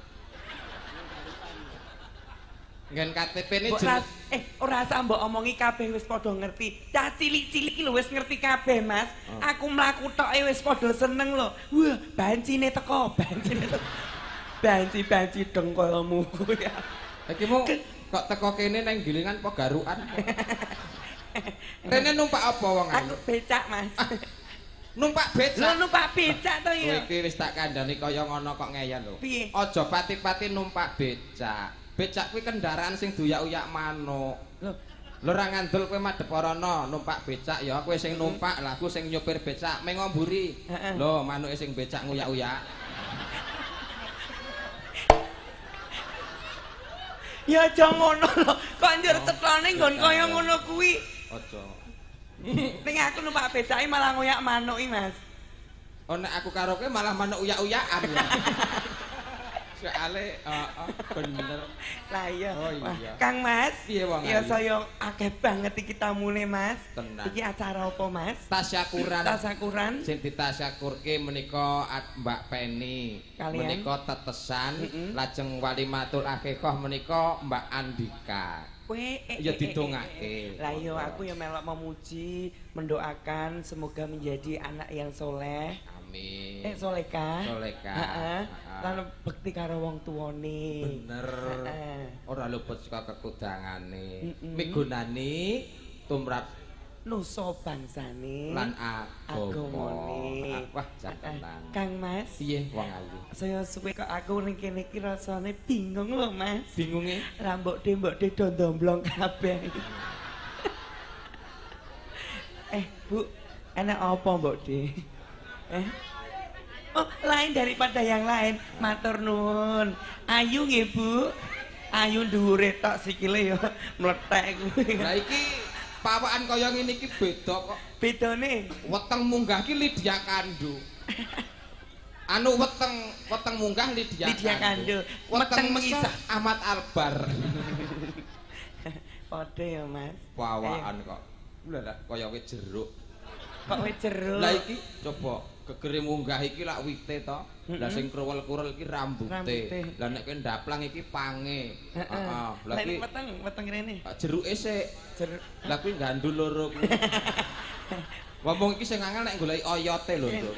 Ngen KTP ne ras, eh ora usah mbok omongi kabeh wis padha ngerti. Cah cilik-cilik iki lho wis ngerti kabeh, Mas. Oh. Aku mlaku tok wis padha seneng lho. Wah, bancine teko, bancine teko. Banci banci dengkolmu ya. Iki mu kok teko kene nang gilingan apa garukan? Rene numpak apa wong Aku becak, Mas. Numpak Lho becak. numpak becak to ya. iki wis tak kandhani kaya ngono kok ngeyel lho. Piye? Aja pati-pati numpak becak. Becak kuwi kendaraan sing doyak-uyak manuk. Lho, Lho ora ngandel kowe madhep rono numpak becak ya kowe sing numpak lah aku sing nyupir becak mengo mburi. Lho manuke sing becak nguyak-uyak. ya aja ngono lho. Kok njur cetone nggon kaya ngono kuwi. Aja. Ning aku numpak becake malah ngoyak manuk iki, Mas. Oh nek aku karo kowe malah manuk uyak-uyakan ya. Soale heeh bener. Lah iya. Oh, iya. Kang Mas. Piye wong Ya saya akeh banget iki tamune, Mas. Tenan. Iki acara apa, Mas? Tasyakuran. Tasyakuran. Sing ditasyakurke menika Mbak Penny. Kalian? Menika tetesan Mm-mm. lajeng walimatul akikah menika Mbak Andika. Kowe eh, Ya eh, didongake. eh, eh. Lah iya aku ya melok memuji, mendoakan semoga menjadi anak yang soleh. Amin. Eh soleka. Soleka. Heeh. Lan bekti karo wong tuane. Bener. Heeh. Ora luput saka kekudangane. Migunani tumrap Nusa bangsane. lan agama. agamane. Ah, Wah, jan Heeh. tenan. Kang Mas. Piye wong ayu? Saya suwe kok aku ning kene iki rasane bingung lho, Mas. Bingunge? Rambut de mbok de do ndomblong kabeh. eh, Bu, enak apa mbok de? Eh? Oh, lain daripada yang lain. Matur nuwun. Ayu nggih, Bu. Ayu dhuwure tok sikile ya mlethek kuwi. Lah iki pawakan kaya ngene iki beda kok. Bedane Weteng munggah ki Lydia Kandu. Anu weteng weteng munggah Lydia, Lydia Kandu. Weteng mengisah. Ahmad Albar. padha ya, Mas. Pawakan kok. Lha lah kaya kowe jeruk. Kok wis jeruk. Lah iki coba gegere munggah iki lak wite to. Lah sing krewel-krewel iki rambute. Rambute. Lah nek kowe ndaplang iki pange. Heeh. Lah iki weteng, weteng rene. ah, jeruke sik. Lah kuwi gandul loro kuwi. Ngomong iki sing angel nek goleki oyote lho, Nduk.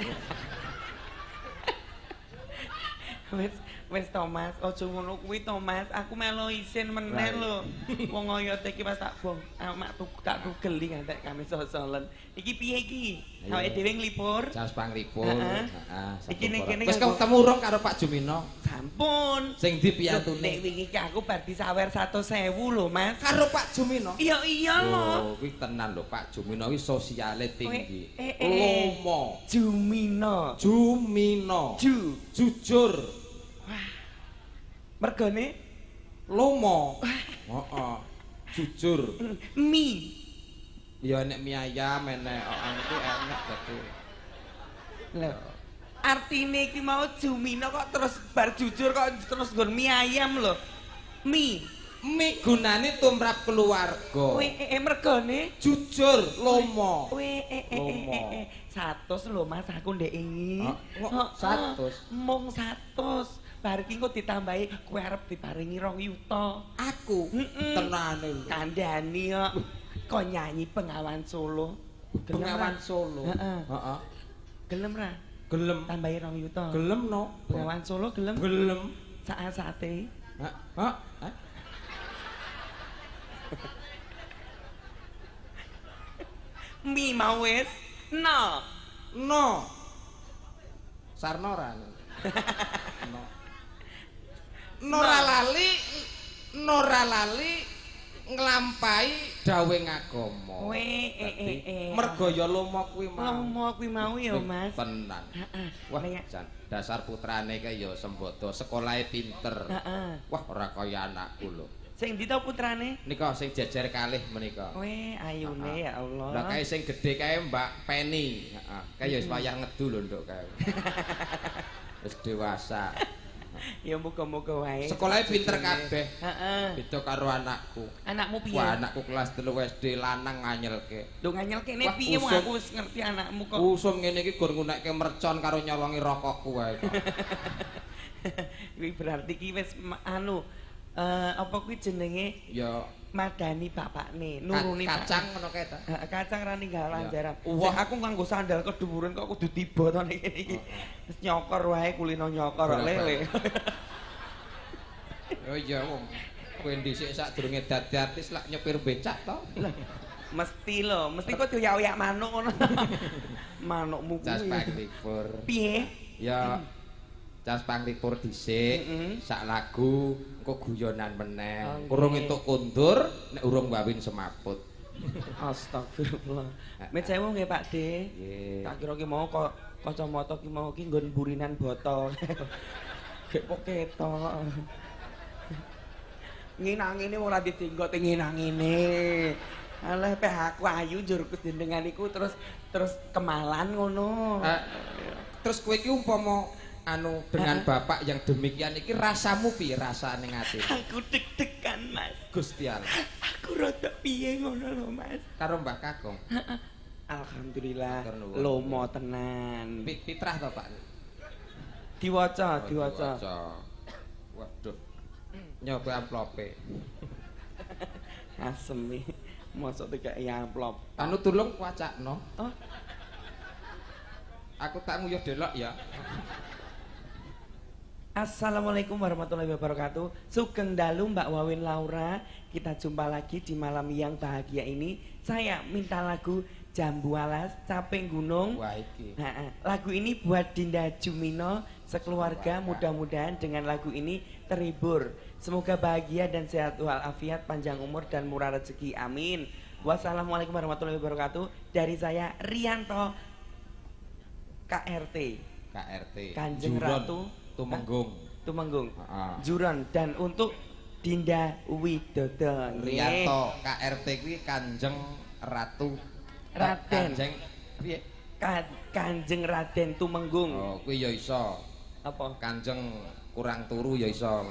Wis wis Thomas, aja ngono kuwi Thomas. Aku melu isin meneh lho. Wong oyote iki pas tak bong, amak tu tak tugeli ngantek kami sosolen. Iki piye iki? Awake dhewe nglipur. Jas. Heeh. Heeh. Iki ning kene Wis ketemu urung karo Pak Jumino? Sampun. Sing di Nek piyantune? wingi ki aku bar disawer 100.000 lho, Mas. Karo Pak Jumino? Iya iya lho. Oh, kuwi tenan lho Pak Jumino kuwi sosiale tinggi. eh, eh. Lomo. Jumino. Jumino. Ju. Jujur. Mergone Lomo. Heeh. Jujur. mi. Ya nek mie ayam enek heeh iki enek dadi. Lho. Artine iki mau Jumino kok terus bar jujur kok terus nggon mie ayam lho. Mi. Mie gunane tumrap keluarga. Kowe eh, eh, mergone Jujur, lomo. kowe eh Lomo. eh, eh 100 lho Mas aku ndek? Kok Heeh. 100? Mung 100. Bar iki kok ditambahi kowe arep diparingi 2 yuta. Aku Heeh. tenane. Kandhani kok kok nyanyi pengawan Solo. Ra? Solo. Heeh. Heeh. Gelem ra? Gelem. Tambahi 2 yuta. Gelem no. Bengawan Solo gelem. Gelem. Hah? Hah? Mi mau wis. No. No. Sarno ora. No. Nora lali Nora lali nglampahi dawuh agama. Kowe eh eh eh. Mergo ya lomo kuwi mau. Lomo kuwi mau ya, Mas. Tenan. Heeh. Wah, jan, dasar putrane kae ya sembodo, sekolahe pinter. Heeh. Wah, ora kaya anakku lho. Sing ndi to putrane? Nika sing jejer kalih menika. Kowe ayune ya Allah. Lah kae sing gedhe kae Mbak Penny. Heeh. Kae ya wis wayah ngedu lho nduk kae. Wis dewasa. Ya muga-muga wae. Sekolahnya pinter kabeh. Heeh. Beda karo anakku. Anakmu piye? Wah, anakku kelas 3 SD lanang nganyelke. Lho nganyel kene Wah, piye wong aku wis ngerti anakmu kok. Usum ngene iki gur ngunekke mercon karo nyolongi rokokku wae kok. Kuwi berarti ki wis anu eh apa kuwi jenenge Ya madani bapakne, nuruni kacang ngono kae ta. Heeh, kacang ra ninggal lanjaran. Wah. Aku nganggo sandal keduwuran kok kudu tiba to ning kene iki. Wis nyokor wae kulino nyokor lele. Oh iya wong. Kowe dhisik sadurunge dadi artis lak nyopir becak to. mesti lho, mesti kok dioyak-oyak manuk ngono. Manukmu kuwi. panglipur. Piye? Ya cas panglipur dhisik, Mm-mm. sak lagu engko guyonan meneh. Oh, nggih. Kurung entuk kundur nek urung wawin semaput. Astagfirullah. Met sewu nggih Pak De. Nggih. Tak kira ki mau kok kacamata ki mau ki nggon burinan botol. Gek kok ketok. Nginang ngene ora ditinggot nginang ngene. Alah peh aku ayu njur kedendengan iku terus terus kemalan ngono. Eh, Terus kowe iki umpama anu dengan bapak yang demikian iki rasamu piye rasa ning ati? Aku deg-degan, Mas. Gusti Allah. Aku rada piye ngono lho, Mas. Karo Mbah Kakung. Alhamdulillah Matur nuwun. lomo tenan. Pitrah to, Pak? Diwaca, Oh, diwaca. Waduh. Nyoba amplope. Asem iki. Mosok tiga amplop. Anu tulung wacakno. Oh. Aku tak nguyuh delok ya. Assalamualaikum warahmatullahi wabarakatuh. Sugeng dalu Mbak Wawin Laura. Kita jumpa lagi di malam yang bahagia ini. Saya minta lagu Jambu Alas, Caping Gunung. Wah iki. Nah, lagu ini buat Dinda Jumino sekeluarga mudah-mudahan dengan lagu ini terhibur. Semoga bahagia dan sehat walafiat, panjang umur dan murah rezeki. Amin. Wassalamualaikum warahmatullahi wabarakatuh. Dari saya Rianto KRT KRT. Kanjeng Ratu Tumenggung. Tumenggung. Heeh. Juron dan untuk Dinda Widodo. Rianto KRT kuwi Kanjeng Ratu Eh, Raden. Kanjeng piye? Ka- Kanjeng Raden Tumenggung. Oh, kuwi ya iso. Apa? Kanjeng kurang turu ya iso.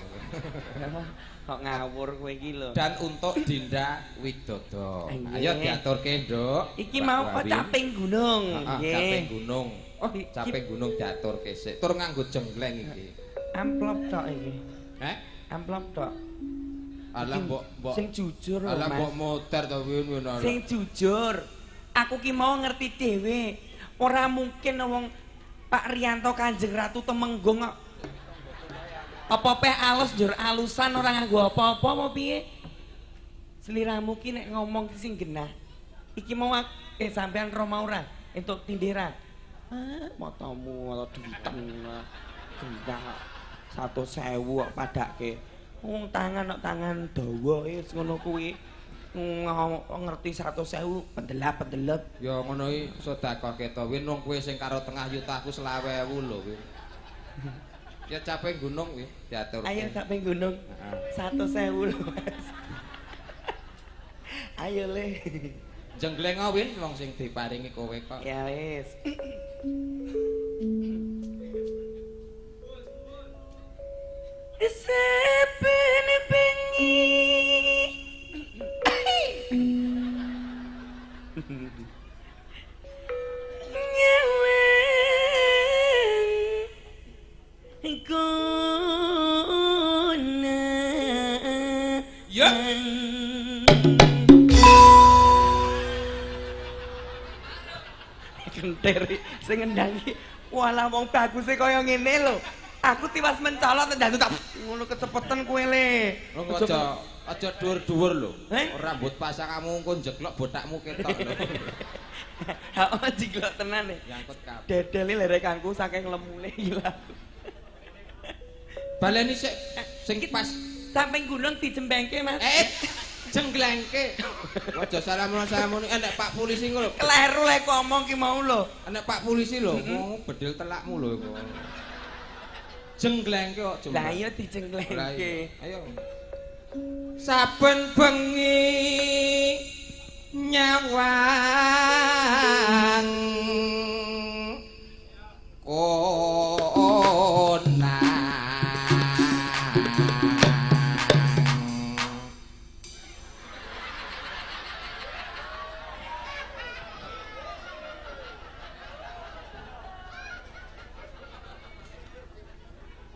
Kok ngawur kowe iki lho. Dan untuk Dinda Widodo. Nggih. Ayo diaturke, Nduk. Iki mau Wawin. caping gunung. Heeh, Nggih. caping gunung. Oh, Iki- caping gunung diaturke sik. Tur nganggo jengleng iki. Amplop tok iki. Heh? Amplop tok. Alah mbok mbok sing jujur lho, Alah mbok motor to win-win. Sing jujur. Aku ki mau ngerti dhewe. Ora mungkin wong Pak Rianto Kanjeng Ratu Temenggung kok. Apa peh alus njur alusan ora nganggo apa-apa apa piye? Seliramu ki nek ngomong ki sing genah. Iki mau eh sampean ro mau ora entuk tindiran. Ah, matamu ala duiten. Gendah. Satu sewu kok padake. Wong tangan kok tangan dawa wis ngono kuwi. Ngomong ngerti 100.000 pendelap-pendelep. Ya ngono iki sedekah keto win wong kowe sing karo tengah yuta aku 20.000 lho win. Ya capek gunung wis diaturke. Ayo tak ping gunung. Heeh. 100.000 lho, Mas. Ayo le. Jengleng win wong sing diparingi kowe kok. Ya wis. Walah wong baguse kaya ngene lho. Aku tiwas mencolot ndandu tak ngono kecepetan kowe le. Wong aja aja dhuwur-dhuwur lho. Eh? Rambut pasanganmu engko jeglok botakmu ketok lho. Ha jiglok tenan e. Nyangkut kabeh. Dedeli lerekanku saking lemune gila. Baleni sik sing pas Samping gunung dijembengke Mas. eh jenglengke. Aja salamun-salamun enek Pak polisi ngono. Kleru lek ngomong ki mau lho. Enek Pak polisi lho, mau bedil telakmu lho iku. Jenglengke kok jembar. Lah iya iya. Ayo. Saben bengi nyawang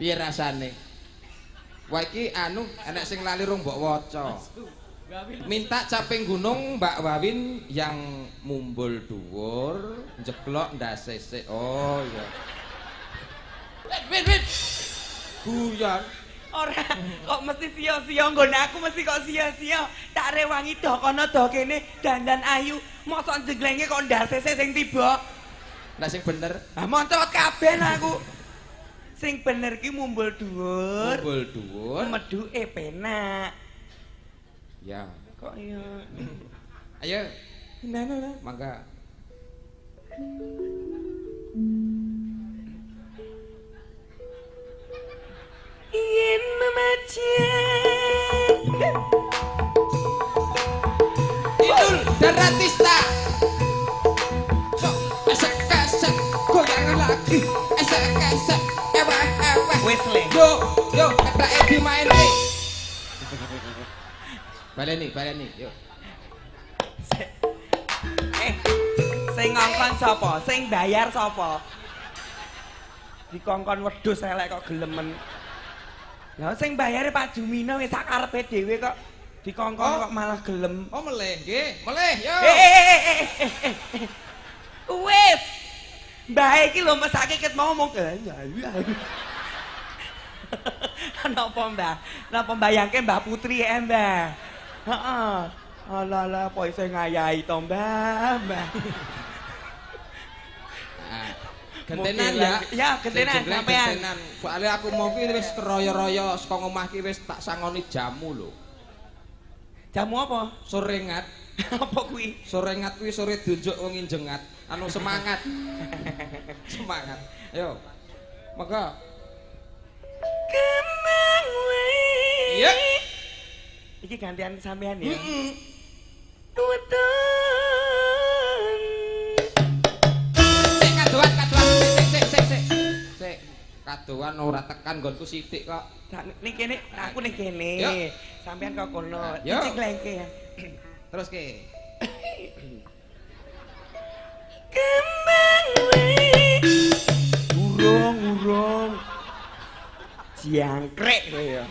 Piye rasane? Wah iki anu enek sing lali rung mbok waca. Minta caping gunung Mbak Wawin yang mumbul dhuwur, njeglok ndase sik. Oh iya. Wit wit wit. Guyon. Ora, kok mesti sia-sia nggone aku mesti kok sia-sia. Tak rewangi do kono do kene dandan ayu. Mosok jeglenge kok ndase sing tiba. Lah sing bener Ah moncot kabeh aku. Sing bener ki mumbul dhuwur. mumbul dhuwur. Meduke penak. Ya. Kok ya. Ayo, Nah, nah, nah. mangga. Yen memajang Idul dan Ratista. Sok, esek-esek, goyangan lagi. Esek-esek, le. Yo, yo, keplake dimaini. Baleni, baleni, yo. Eh, sing ngongkon sapa? Sing bayar sapa? Dikongkon wedhus elek kok gelemen. Lah sing bayare Pak Jumino wis sak karepe dhewe kok dikongkon Oh. kok malah gelem. Oh meleh, nggih. Meleh, yo. Eh, eh, eh, eh, eh, eh, eh. Wis. Mbah iki lho mesake ket mau ngomong. Napa Mbah? Napa mbayangke Mbah Putri ya Mbah? Heeh. Alah lah apa iso ngayahi to Mbah, Mbah. Ah, Gentenan ya. ya, gentenan, sampean. Soale aku mau ki wis keroyo-royo saka omah ki wis tak sangoni jamu lho. Jamu apa? Sorengat. apa kuwi? Sorengat kuwi sore dunjuk wong injengat. Anu semangat. semangat. Ayo. Monggo. Iya. Iki gantian sampean ya. Heeh. Weton. Sik kadoan kadoan sik sik sik sik. Sik. Kadoan ora tekan nggonku sithik kok. Ning kene, aku ning kene. Sampean kok kono. Iki lengke ya. Terus ke. Kembang Urung, urung. Jangkrek kowe ya.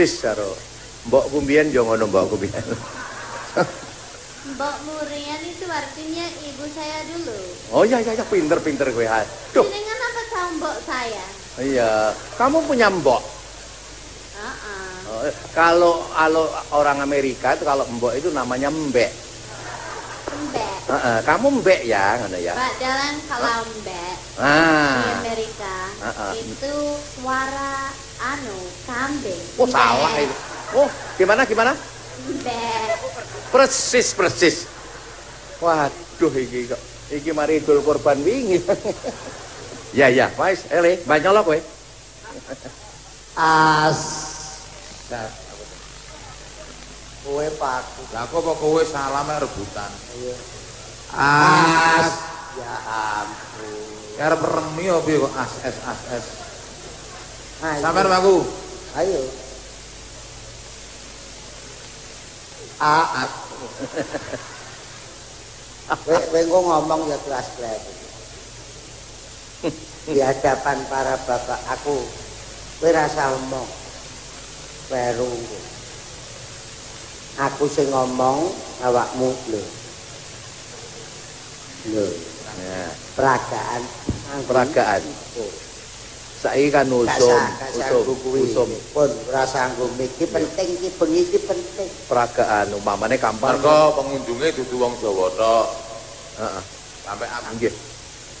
Persis karo mbokku mbiyen yo ngono mbokku mbiyen. Mbok Murian itu artinya ibu saya dulu. Oh iya iya iya pinter-pinter kowe. Aduh. Jenengan apa sama mbok saya? Iya, kamu punya mbok. Heeh. Oh, eh, kalau kalau orang Amerika itu kalau mbok itu namanya mbek. Mbak. Heeh, kamu mbek ya, ngono ya. Pak Dalan kalau mbak di Ah. Amerika Heeh. itu suara anu kambing. Oh, salah itu. Oh, gimana gimana? Mbak. Persis persis. Waduh iki kok iki mari idul korban wingi. ya ya, wis ele, mbak nyolok kowe. As. Kowe paku. Lah kok kok kowe salame rebutan. Iya. As. Ya ampun. Karep remi opo kok as es as es. Ayo. Sampeyan Paku. Ayo. A. Kowe kowe engko ngomong ya kelas kelas. Di hadapan para bapak aku kowe rasa omong. Baru. Aku sing ngomong awakmu lho. Lho, Ya, peragaan. peragaan. Saiki kan usum, usum, usum. Pun rasa nggo iki penting iki bengi iki penting. Peragaan umpamane kampar. Mergo pengunjunge dudu wong Jawa tok. Heeh. Sampai apa? Nggih.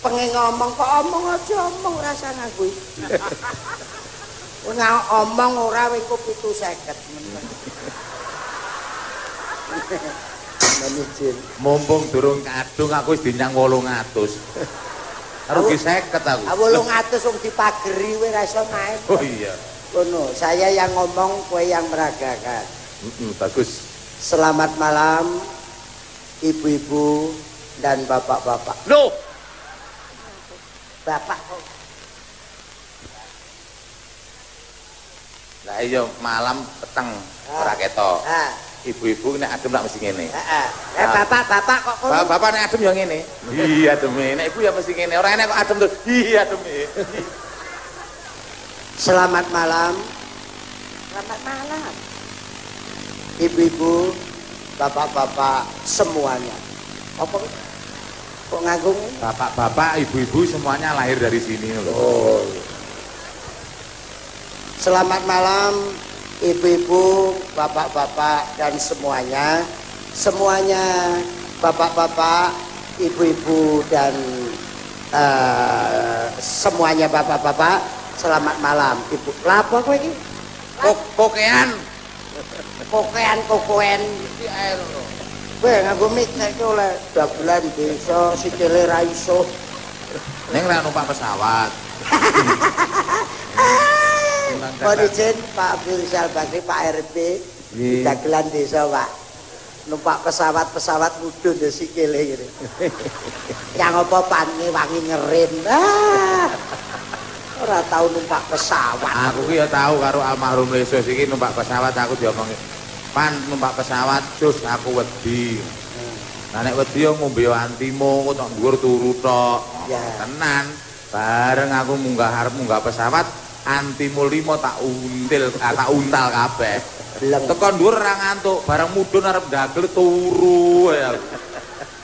pengen ngomong kok omong aja omong rasa nganggo iki. Ora omong ora kok 750 Menijin. Mumpung durung kadung aku wis dinyang 800. Rugi 50 aku. Ah 800 wong dipageri kowe ra iso main. Oh iya. Ngono, saya yang ngomong kowe yang meragakan. Heeh, bagus. Selamat malam ibu-ibu dan bapak-bapak. Loh, Bapak kok Lah iya malam peteng ora ketok. Ibu-ibu nek adem lak mesti ngene. heeh. Eh bapak-bapak kok kono? Ba- Bapak nek adem ya ngene. Iya ademe. Nek ibu ya mesti ngene. Ora enek kok adem terus. Iya ademe. Selamat malam. Selamat malam. Ibu-ibu, bapak-bapak semuanya. Apa? Kok nganggung? Bapak-bapak, ibu-ibu semuanya lahir dari sini loh. Oh. Selamat malam ibu-ibu, bapak-bapak dan semuanya. Semuanya bapak-bapak, ibu-ibu dan eh, semuanya bapak-bapak. Selamat malam ibu. Lapo kowe iki? Kok kokean. Kokean kokoen. Kowe nganggo mic saiki oleh dagelan desa sikile ra iso. Ning lek numpak pesawat. Mohon izin Pak Abdul Rizal Bakri, Pak Nggih. dagelan desa Pak. Numpak pesawat-pesawat mudun ya sikile ngene. Yang apa pange wangi ngerin. Ah. Ora tau numpak pesawat. Aku ki ya tahu karo almarhum Lesus iki numpak pesawat aku diomongi. Pan numpak pesawat cus aku wedi. Nah nek wedi yo ngombe yo antimo kok tok dhuwur turu tok. Tenan. Bareng aku munggah arep munggah pesawat antimo limo tak until ah, tak untal kabeh. Teko dhuwur ora ngantuk, bareng mudhun arep dagel turu ya.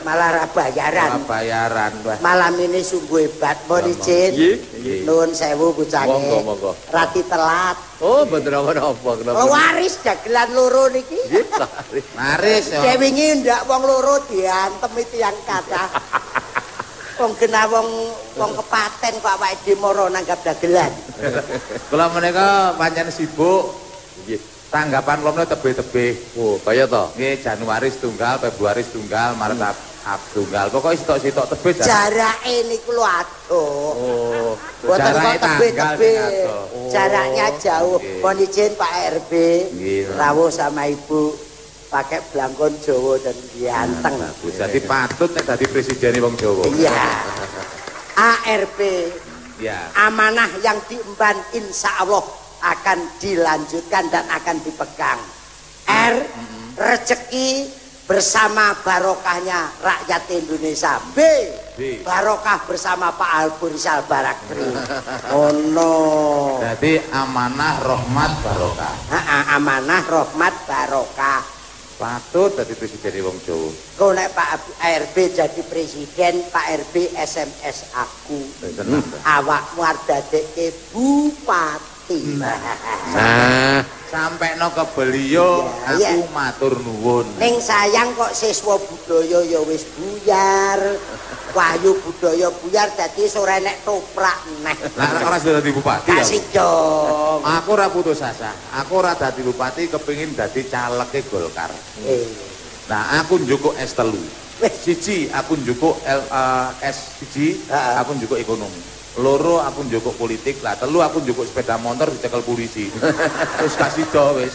Malah ra bayaran. Ora bayaran. Wah. Malam ini sungguh hebat. Mohon izin. Nggih. Nuwun sewu bucange. Monggo, monggo. Rati telat. Oh, bener apa apa kenapa? Oh, waris dagelan loro niki. Nggih, yo. Dhewe wingi ndak wong loro diantem itu yang kata. Wong genah wong wong kepaten kok awake dhewe mara nanggap dagelan. Kula menika pancen sibuk Nggih. tanggapan kula menika tebih-tebih. Oh, kaya to. Nggih, Januari setunggal, Februari setunggal, Maret ap ap setunggal. Pokoke sitok-sitok tebih jar. Jarake niku lho adoh. Oh, Boten kok tebih-tebih. sing adoh. Oh, Jaraknya jauh. Mohon izin Pak RB. Nggih. Rawuh sama Ibu pakai blangkon Jawa dan ganteng. Bagus. Dadi patut nek dadi presiden wong Jawa. Iya. ARP Iya. amanah yang diemban insya Allah akan dilanjutkan dan akan dipegang. R rezeki bersama barokahnya rakyat Indonesia. B. Barokah bersama Pak Albur Rizal Barakri. Oh no. Jadi amanah rahmat barokah. Heeh, amanah rahmat barokah. Patut dadi presiden wong Jawa. Kau nek Pak RB jadi presiden, Pak RB SMS aku. Tenang. Awakmu arep dadekke bupati. Nah, sampai no ke beliau, Iya, aku matur nuwun. Ning sayang kok siswa budaya ya wis buyar. Wahyu budaya buyar dadi sore nek toprak neh. Lah ora sudah dadi bupati. ya? Kasih dong. Aku ora putus asa. Aku ora dadi bupati kepengin dadi calegke Golkar. Eh, Nah, aku njukuk S telu. Siji aku njukuk L, S siji, aku njukuk ekonomi. Loro aku njukuk politik, lah telu aku njukuk sepeda motor dicekel polisi. Terus kasih do wis.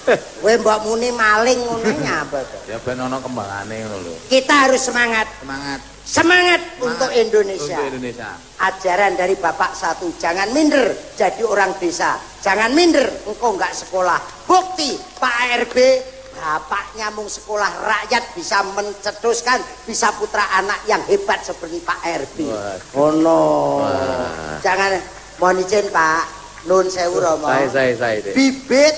Kowe mbok muni maling ngono nyapa to? Ya ben ana kembangane ngono lho. Kita harus semangat. Semangat. Semangat untuk Indonesia. Untuk Indonesia. Ajaran dari Bapak satu, jangan minder jadi orang desa. Jangan minder, engkau nggak sekolah. Bukti Pak RB, bapaknya mung sekolah rakyat bisa mencedoskan, bisa putra anak yang hebat seperti Pak RB. Oh no. Jangan, mohon izin Pak, nun sewu Romo. Saya saya saya deh. Bibit,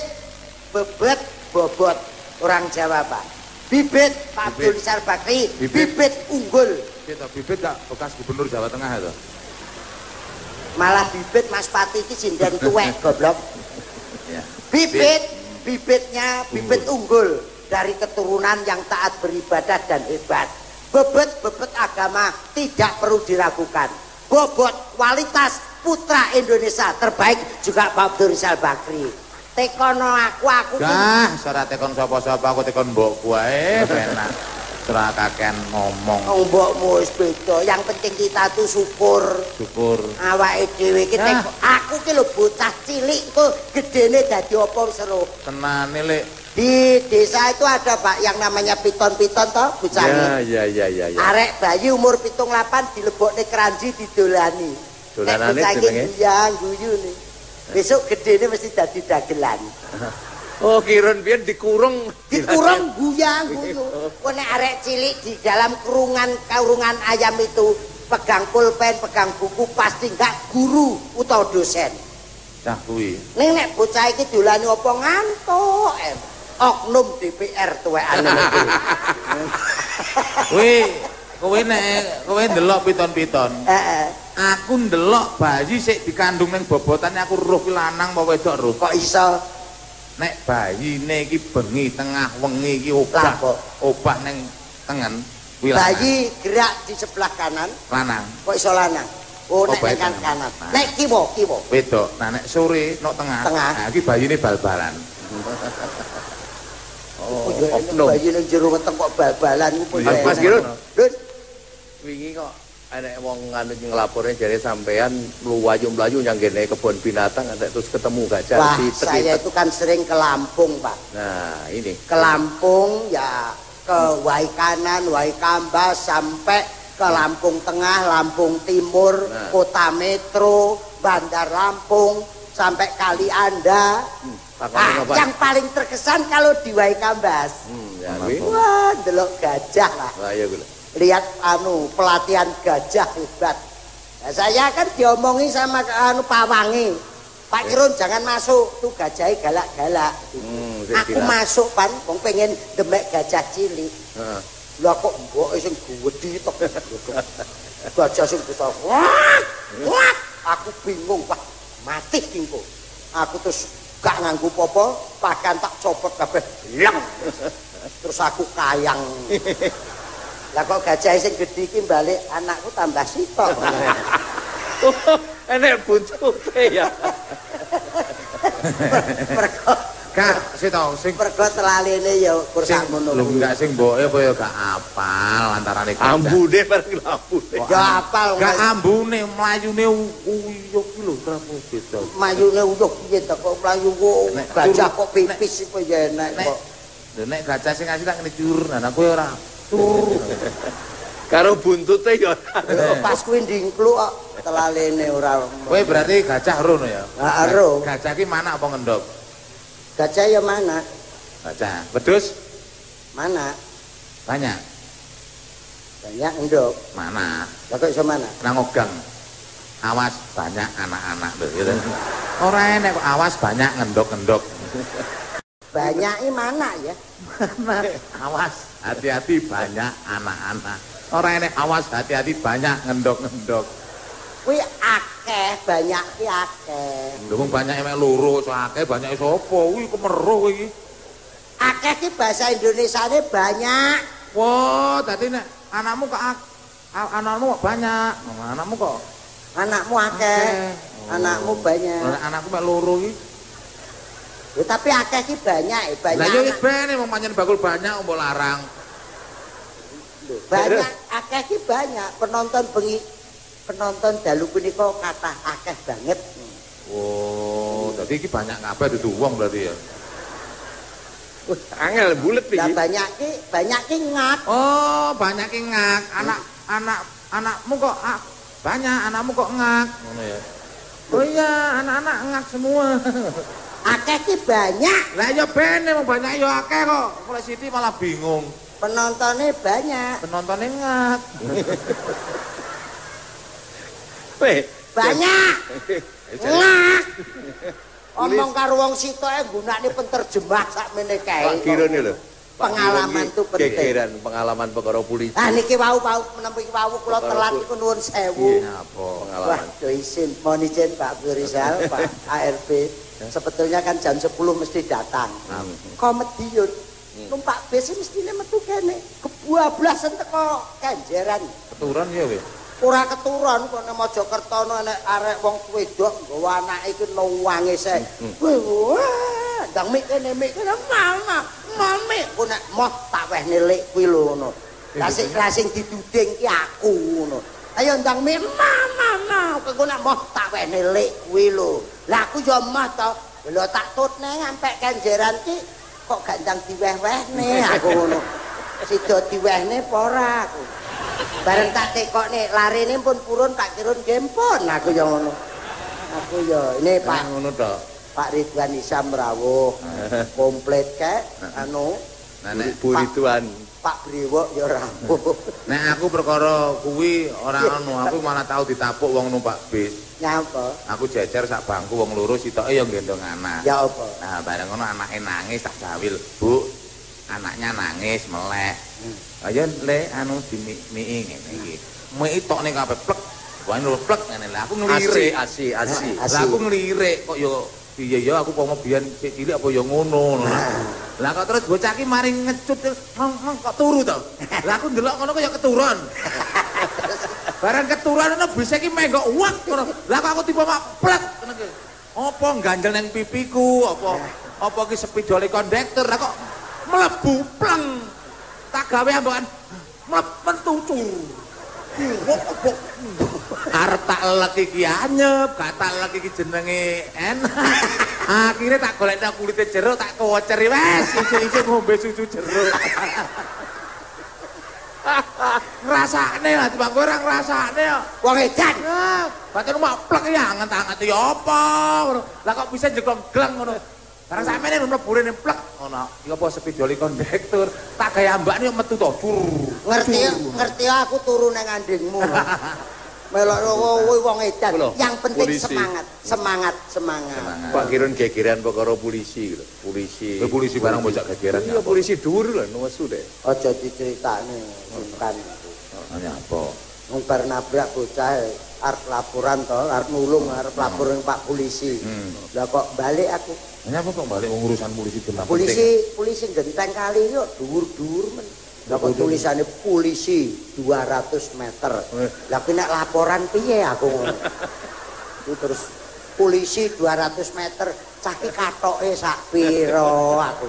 bebet, bobot. Orang Jawa Pak. Bibit, Pak Abdul Rizal Bakri, Bibit. bibit unggul. Kita bibit gak bekas gubernur Jawa Tengah itu. malah bibit Mas Pati iki sinden tuwek goblok. Ya. Bibit, bibitnya bibit unggul dari keturunan yang taat beribadah dan hebat. Bebet-bebet agama tidak perlu diragukan. Bobot kualitas putra Indonesia terbaik juga Pak Abdul Rizal Bakri. Tekono aku aku Gah, ora tekon sapa-sapa aku tekon mbokku wae penak. Ora kakean ngomong. Oh, mbokmu wis beda. Yang penting kita tuh syukur. Syukur. Awake dhewe iki Ah. teko- aku ki lho bocah cilik kok gedene dadi apa seru. Tenane lek Di desa itu ada Pak yang namanya piton-piton toh bocah Ya ya ya ya ya. Arek bayi umur pitung lapan dilebokne keranji didolani. Dolanane jenenge? guyang guyu nih. Besok gedene mesti dadi dagelan. Oh, kiron biyen dikurung. Dikurung guyang guyu. Kok nek arek cilik di dalam kurungan kurungan ayam itu pegang pulpen, pegang buku pasti enggak guru utawa dosen. cah kuwi. Ning nek bocah iki dolani apa ngantuk. Oknum DPR tuwekane. Kuwi kowe nek kowe ndelok piton-piton. Heeh. Aku ndelok bayi sik dikandung ning bobotane aku roh ki lanang apa wedok roh. Kok iso Nek bayine iki bengi tengah wengi iki obah kok. obah ning tengen kuwi bayi gerak di sebelah kanan lanang. kok iso lanang? Oh, Oh, nek kan kanan. kanan. Nek kiwa, kiwa. Wedok. Nah nek sore nok tengah. Tengah. Nah iki bayine bal-balan. Oh, oknum. Bayi ning jero weteng kok bal-balan ku. Mas, Mas Kirun. Wingi kok enek wong anu nglaporne jare sampean mlayu-mlayu nyang kene kebon binatang ada terus ketemu gajah Wah, di saya itu kan sering ke Lampung, Pak. Nah, ini. Ke Lampung ya ke Wai Kanan, Wai Kambas sampai ke Lampung Tengah, Lampung Timur, Nah. Kota Metro, Bandar Lampung, sampai Kali Anda. Takoni Ah, yang paling terkesan kalau di Wai Kambas. Hmm, ya. Wah, delok gajah lah. Iya. Lihat anu pelatihan gajah hebat. Nah, saya kan diomongi sama anu Pawangi. Pak Kirun jangan masuk, tuh gajahnya galak-galak. Hmm, Aku kira. masuk pan, wong pengen demek gajah cilik. Heeh. Lah kok mboke sing gedhe tok. Gajah sing besar. Wah! Wah! Aku bingung, Pak. Mati kingko. Aku terus gak nganggo popo, pakaian tak copot kabeh. Leng. Terus aku kayang. Lah kok gajah sing gedhe iki balik anakku tambah sitok. Enek buntute ya. Mergo Kak, sito sing mergo telalene ya kurang ngono. lho enggak sing mboke apa ya gak apal antarane gajah. Ambune bareng ambune. Ya apal Gak ambune mlayune uyuk ki lho kamu beda. mayune uyuh piye to kok mlayu kok Nek gajah kok pipis iku ya enak kok. nek gajah sing asli tak ngene jur, nah kowe ora. Tur. Karo buntute ya. Pas kuwi ndingkluk kok telalene ora. Kowe berarti gajah rono ya? Ah, ero. Gajah ki mana apa ngendok? Gajah ya mana? Gajah. Wedhus Mana? banyak. Banyak nduk. Mana? Lah kok iso mana? Nang ogang. Awas banyak anak-anak lho gitu. Ora enek kok awas banyak ngendok-ngendok. Banyak i mana ya? awas hati-hati banyak anak-anak. Ora enek awas hati-hati banyak ngendok-ngendok. Kuwi akeh, banyak ki akeh. Lho wong banyak emek loro so akeh banyak sapa? Kuwi kemeruh iki. Akeh ki bahasa Indonesiane banyak. Wah, dadi nek anakmu kok anakmu kok banyak. Anakmu kok Anakmu akeh. Anakmu banyak. Anakku mek loro iki. Ya, tapi akeh ki banyak, eh, banyak. Lah yo wis anak- bene wong panjen bakul banyak mbok larang. banyak akeh ki banyak penonton bengi penonton dalu punika kata akeh banget. Oh, dadi iki banyak kabeh dudu wong berarti ya. Wah, angel bulet Lah iki. banyak ki banyak ki ngak. Oh, banyak ki ngak. Anak anak anakmu kok ah, banyak, anakmu kok ngak. Ngono ya. Oh iya, anak-anak ngak semua. Akeh ki banyak. Lah ya bene wong banyak ya akeh kok. Mulai Siti malah bingung. Penontonnya banyak. Penontonnya ngak. Weh, Banyak. Ngak. Omong karo wong sitoke gunane penterjemah sakmene kae. Pak Girone lho. Pengalaman tuh penting. Gegeran pengalaman perkara polisi. Ah niki wau wau menawi wau kula telat iku nuwun sewu. Iya, apa? Wah, Pengalaman. do izin, mohon izin Pak Rizal, Pak ARP. Sebetulnya kan jam 10 mesti datang. Komediun. Numpak bis mestine metu kene. Kebablasan teko kenjeran. Keturunan ya weh. Ora keturun kok nang Mojokerto ana arek wong wedok nggawa anake iku nuwange se. Wah, ndang mik kene mik kene mama. Mami, ku nek moh tak weh nilik kuwi lho ngono. Lah sing lah sing dituding ki aku ngono. Ayo ndang mik mama mau ku nek moh tak weh nilik kuwi lho. Lah aku yo mah to. Lho tak tutne ngampek kenjeran ki kok gak ndang diweh-wehne aku ngono. Sida diwehne apa ora aku. Bareng tak tekokne larene pun purun tak kirun gempon aku yo ngono. Aku yo ini Pak ngono tok. Pak Ridwan Isam rawuh komplit kek anu Nah, nek Bu Ridwan. Pak Briwo yo rawuh. nek aku perkara kuwi ora anu, aku malah tau ditapuk wong numpak bis. Nyapa? Aku jejer sak bangku wong loro sitoke ya gendong anak. Ya apa? Nah, bareng ngono anake nangis tak jawil, "Bu, anaknya nangis melek." Ayo le anu dimii ngene iki. Mei tok kabeh plek. Wah lho plek ngene aku Asi, ngelirik. asi, asi. Lah aku ngelirik kok yo piye ya aku pomo biyen cilik apa ya ngono ngono. Lah kok terus bocah ki mari ngecut mong kok turu to. Lah aku ndelok ngono ya keturun. Barang keturun ngono bisa ki menggok wak. Lah kok aku tiba mak plek. Apa ganjel nang pipiku apa apa ki spidole kondektor lah kok mlebu pleng. Tak gawe ambakan metu tur. Arep tak elek iki anyep, gak tak elek iki jenenge enak. Akhirnya tak golek nang kulite jeruk tak kewoceri wes isuk-isuk ngombe susu jeruk. ngrasakne lah timbang kowe ora ngrasakne kok. Wong edan. Batin mak plek ya anget-anget ya apa. ngono. Lah kok bisa jekong gleng ngono. Barang sampeyan nek mlebu rene plek ngono. Ya apa sepidoli kondektur. Tak gawe ambakne yo metu to. Ngerti ngerti aku turu nang andingmu. Melok kowe wong edan. Yang penting polisi. semangat, semangat, semangat. Pak Giron gegeran perkara polisi lho. Polisi. Kowe polisi barang bocah gegeran. Iya polisi dhuwur lho nesu deh. Aja diceritakne sungkan. Hanya apa? Wong bar nabrak bocah arep laporan to, arep nulung, arep lapor ning Pak polisi. Hmm. Lah kok balik aku. Hanya apa kok balik wong urusan polisi genap Polisi polisi genteng kali yo dhuwur-dhuwur men. Lah kok tulisane polisi 200 meter. Lah kuwi nek laporan piye aku ngono. Terus polisi 200 meter cah ki katoke sak pira aku.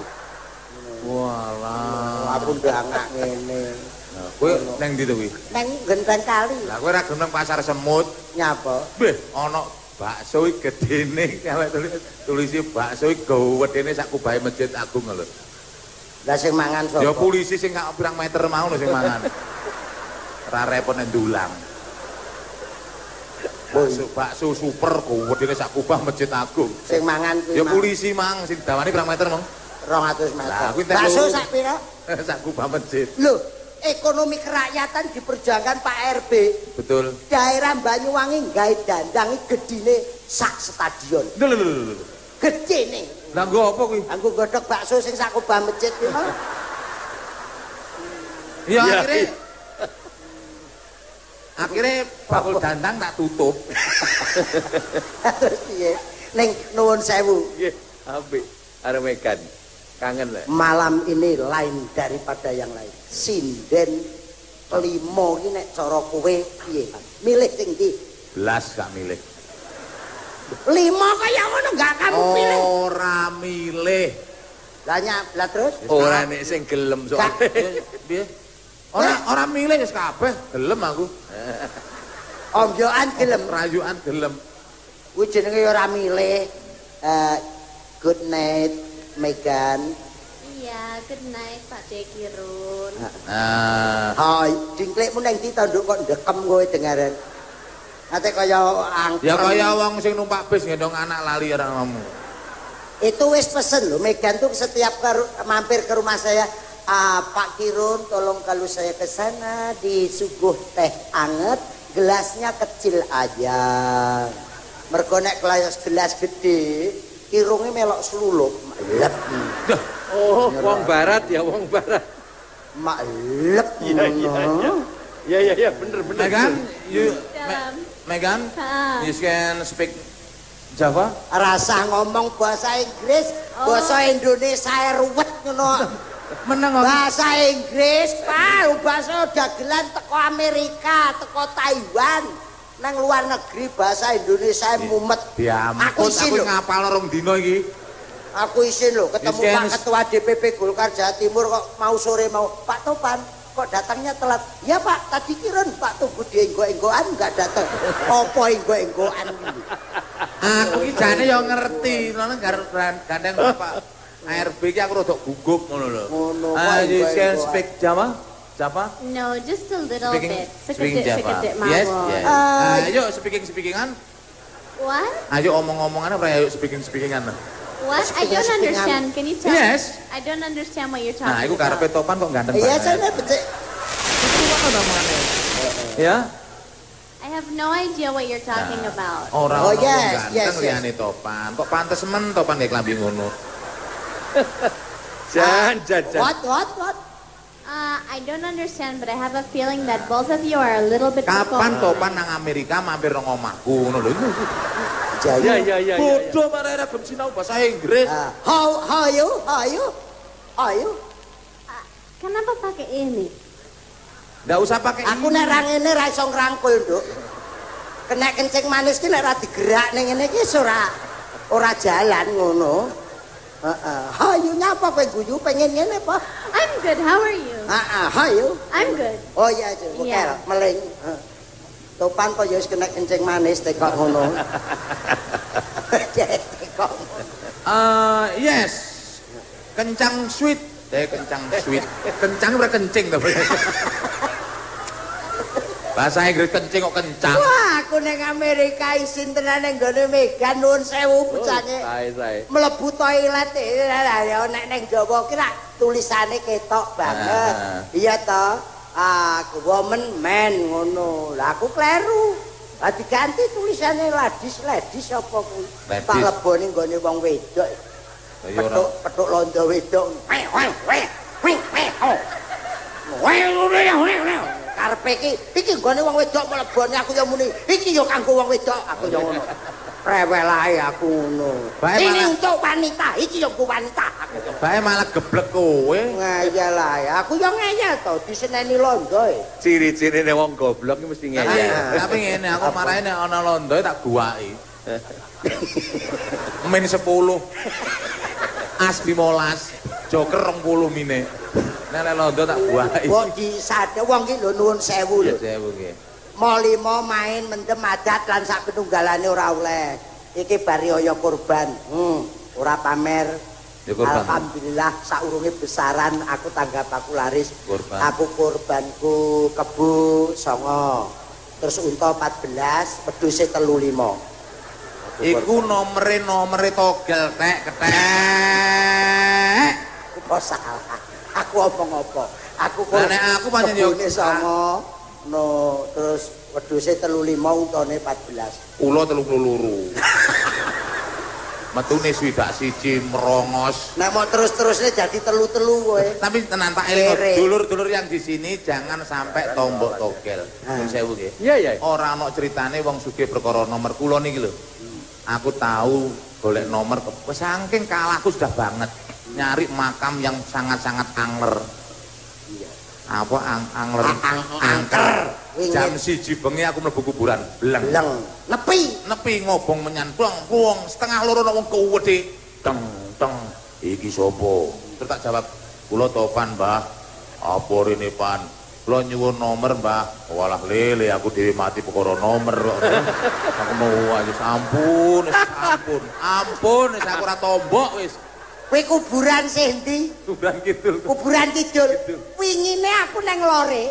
Walah. Aku ndangak ngene. Kowe nang ndi to kuwi? Neng genteng kali. Lah kowe ora gelem pasar semut. Nyapa? Beh, ana bakso iki gedene, awake tulis tulisi bakso iki gawedene sak kubahe Masjid Agung lho. Lah sing mangan sapa? Ya polisi sing gak pirang meter mau lho sing mangan. Ora repot nek ndulang. Bakso, bakso super gawedene sak kubah Masjid Agung. Sing mangan kuwi. Ya polisi mang sing dawane pirang meter mong? 200 meter. Lah, kuwi Bakso sak pira? sak kubah masjid. Lho, ekonomi kerakyatan diperjuangkan Pak RB. Betul. Daerah Banyuwangi gawe dandang gedine sak stadion. Lho lho lho. Gedene. Lah nggo apa kuwi? Anggo godhog bakso sing sak kubah masjid mau. Ya akhirnya iya. akhirnya bakul dandang tak tutup. Terus piye? Ning nuwun sewu. Nggih, apik. Arep mekan. Kangen lah. Malam ini lain daripada yang lain. Sinden limo iki nek cara kowe piye? Milih sing ndi? Belas gak milih. Limo kaya ngono enggak kamu pilih. Ora milih. Lah nya- lah terus? Ora nek sing gelem sok. Gak. Piye? Ora ora milih wis kabeh, gelem aku. Ongyoan gelem. Rayuan gelem. Kuwi jenenge ora milih. Eh good night Megan. Iya, good night Pak Dekirun. Nah, Hai, dingklikmu nang ndi to nduk kok ndekem kowe dengaran. Ate kaya angker. ya kaya wong sing numpak bis gendong anak lali ora ngomong. Itu wis pesen loh, Megan tuh setiap ke- mampir ke rumah saya, ah, Pak Kirun tolong kalau saya ke sana disuguh teh anget, gelasnya kecil aja. Mergo nek gelas gelas gede, kirungnya melok selulup. Lep. Oh, wong barat ya, wong barat. Mak lep. Iya, iya, iya. Iya, iya, iya, bener, bener. Megan, you. Megan, you can speak Java? Rasa ngomong bahasa Inggris, bahasa Indonesia ruwet ngono. Meneng. Bahasa Inggris, Pak, bahasa dagelan teko Amerika, teko Taiwan. Nang luar negeri bahasa Indonesia mumet. Ya Aku isin aku lho. ngapal rong dino iki. Aku isin lho ketemu. Pak Ketua DPP Golkar Jawa Timur kok mau sore mau Pak Topan kok datangnya telat. Ya Pak, tadi kiran Pak tunggu di enggo-enggoan enggak datang. Apa enggo-enggoan? Aku iki jane yo ngerti, karo gandeng Bapak ARB iki aku rada gugup ngono lho. Ngono Ah, can wae. speak Java? Java? No, just a little Speaking bit. speaking Java. sekedip Yes, yes. Ah, Ayo speaking speakingan. What? Ayo omong-omongan apa ayo speaking speakingan. What? I don't Speaking- understand. Can you tell Yes. I don't understand what you're Nah, talking iku karepe about. topan kok ganteng Iya, banget. saya becik. Ya? I have no idea what you're talking about. Ora Oh, yes, ganteng yes, yes. liyane topan. Kok pantes men topan kayak klambi ngono. Jan, jan, jan. What, what, what? Uh, I don't understand, but I have a feeling that both of you are a little bit Kapan topan nang Amerika mampir nang omahku ngono lho. Ya, Jayu. ya, ya, ya. ya. Bodoh marah gelem sinau bahasa Inggris. Ah, how, how you, how you, how you? Kenapa pakai ini? Nggak usah pakai Aku ini. nek ra ngene ra iso ngrangkul, Nduk. Kena kencing manis ki nek ra digerak ning ngene wis ora ora jalan ngono. Heeh. Hayu nyapa kowe guyu pengen ngene apa? I'm good. How are you? Heeh, hayu. I'm good. Oh iya, Cuk. Oke, Iya. meling. Topan kok ya wis kena kencing manis tekok ngono. Tekok. Eh, yes. Kencang sweet. Eh, kencang sweet. Kencang ora kencing to. Bahasa Inggris kencing kok kencang. Wah, aku ning Amerika isin tenan ning gone Megan nuwun sewu bocahne. Sae, sae. mlebu toilet e ya nek ning Jawa ki rak tulisane ketok banget. Ah. Iya to. Ah, woman man ngono. Lah aku kleru. Lah diganti tulisane ladies ladies apa kuwi? Tak leboni nggone wong wedok. Ya ora. Petuk petuk londo wedok. Weh weh oh. Weh weh weh weh. Karepe iki iki nggone wong wedok mlebone aku ya muni. Iki ya kanggo wong wedok aku ya ngono. Rewel ae aku ngono. Bae Ini untuk wanita, iki ya untuk wanita. Aku. Bae malah geblek kowe. Ngeyel ae. Aku ya ngeyel to diseneni londo e. Ciri-cirine wong goblok iki mesti ngeyel. tapi ngene aku marahin nek ana londo tak guwaki. Min 10. As 15. Joker 20 mine. Nek londo tak guwaki. Wong disade wong iki lho nuwun sewu Ya lho. sewu nggih. Mau limo main mendem adat lan sak penunggalane ora oleh. Iki bariaya kurban. Hmm, ora pamer. Ya kurban. Alhamdulillah saurunge besaran aku tanggap aku laris. Kurban. Aku kurbanku kebu songo. Terus unta 14, peduse 35. Iku nomere nomere togel tek ketek. Apa salah? Aku omong apa? Aku Lah, nek aku pancen yo- songo, no terus wedhuse 35 untone 14. Kula 32. Metune swidak siji merongos. Nek mau terus-terusnya jadi telu-telu kowe. Tapi tenan tak eling dulur-dulur yang di sini jangan sampai tombok togel. Nyun sewu nggih. Iya, iya. Ora ana critane wong sugih perkara nomor kula niki lho. Aku tahu golek nomor wis saking kalahku sudah banget. Nyari makam yang sangat-sangat angler. Apa ang angler? angker. Jam siji bengi aku mlebu kuburan. Bleng. Bleng. Nepi. Nepi ngobong menyan blong blong setengah loro wong kuwedhe. Teng teng. Iki sapa? Terus tak jawab, kula topan, Mbah. Apa rene pan? Kula nyuwun nomor, Mbah. Walah lele aku dhewe mati perkara nomor kok. aku mau aja ampun, ampun. Ampun, aku ora tombok wis. Kowe kuburan sih ndi? Kuburan kidul. Kuburan kidul. Wingine aku neng lore.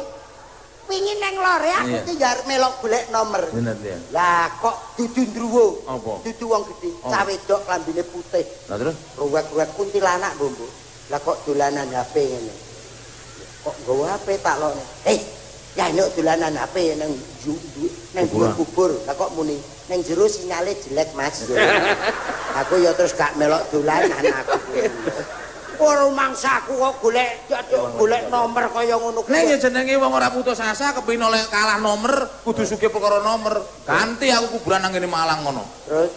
Wingi neng lore aku ki ya melok golek nomor. Bener ya. Lah kok dudu ndruwo. Apa? Dudu wong gedhe, Oh. cah wedok klambine putih. Lah terus Ruwet-ruwet kuntilanak. Bu. Lah kok dolanan HP ngene. Kok nggawa HP tak lokne. Eh, ya nek dolanan HP nang nang kubur. Lah kok muni nang jero sinyale jelek, Mas. aku ya terus gak melok dolanan aku. Ora mangsaku kok golek golek nomor kaya ngono. Nek ya jenenge wong ora putus asa kepengin oleh kalah nomor, kudu sugih perkara nomor. Ganti aku kuburan nang ngene Malang ngono. Terus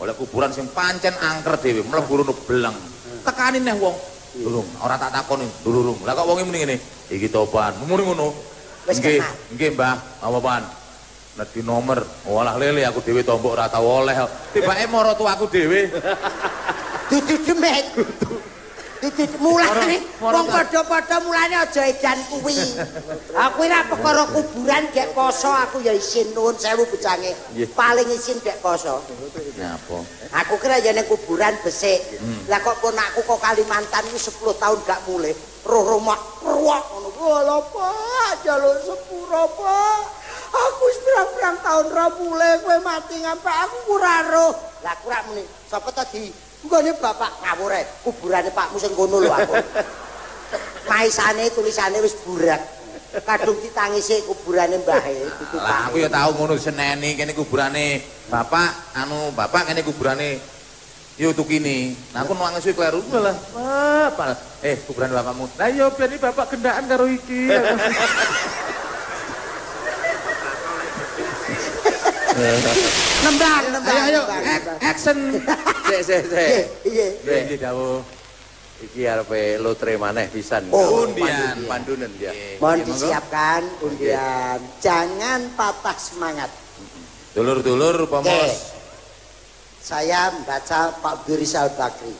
Oleh kuburan sing pancen angker dhewe, mlebu rono beleng. Tekani neh wong. Durung, ora tak takoni, durung. Lah kok wonge muni ngene, iki topan. Muni ngono. Wis Nggih, nggih Mbah, apa di nomor, walah lele aku dhewe tombok ora tau oleh. Tibake mara tuaku dhewe. dudu demek. Dudu mulane wong padha-padha mulane aja edan kuwi. Aku ora perkara kuburan gek poso aku ya isin nuwun sewu bocange. Paling isin gek poso. Nyapa? Aku kira ya ning kuburan besik. Lah kok ponakku kok Kalimantan iki 10 tahun gak mulih. Roh rumah ruwak ngono. Lho Pak, jaluk sepuro Pak. Aku wis pirang-pirang tahun ra mulih kowe mati ngampe aku ora roh. Lah aku ora muni. Sapa to di Nggone bapak ngawur ae. Kuburane Pakmu sing kono lho aku. Maisane tulisane wis burak. Kadung ditangisi kuburane mbahe Lah aku ya tau ngono seneni kene kuburane bapak, anu bapak kene kuburane yo tukini. Nah aku nangis kuwi kleru lah. Bapak. Eh kuburan bapakmu. Lah yo ben bapak gendaan karo iki. nembang. Ayo ayo action. Sik sik sik. Iya. Nggih nggih dawuh. Iki arepe lotre maneh pisan. Oh, undian. pandunen ya. Mohon Iya, disiapkan undian. Jangan patah semangat. Dulur-dulur pamos. Saya membaca Pak Birisal Bakri.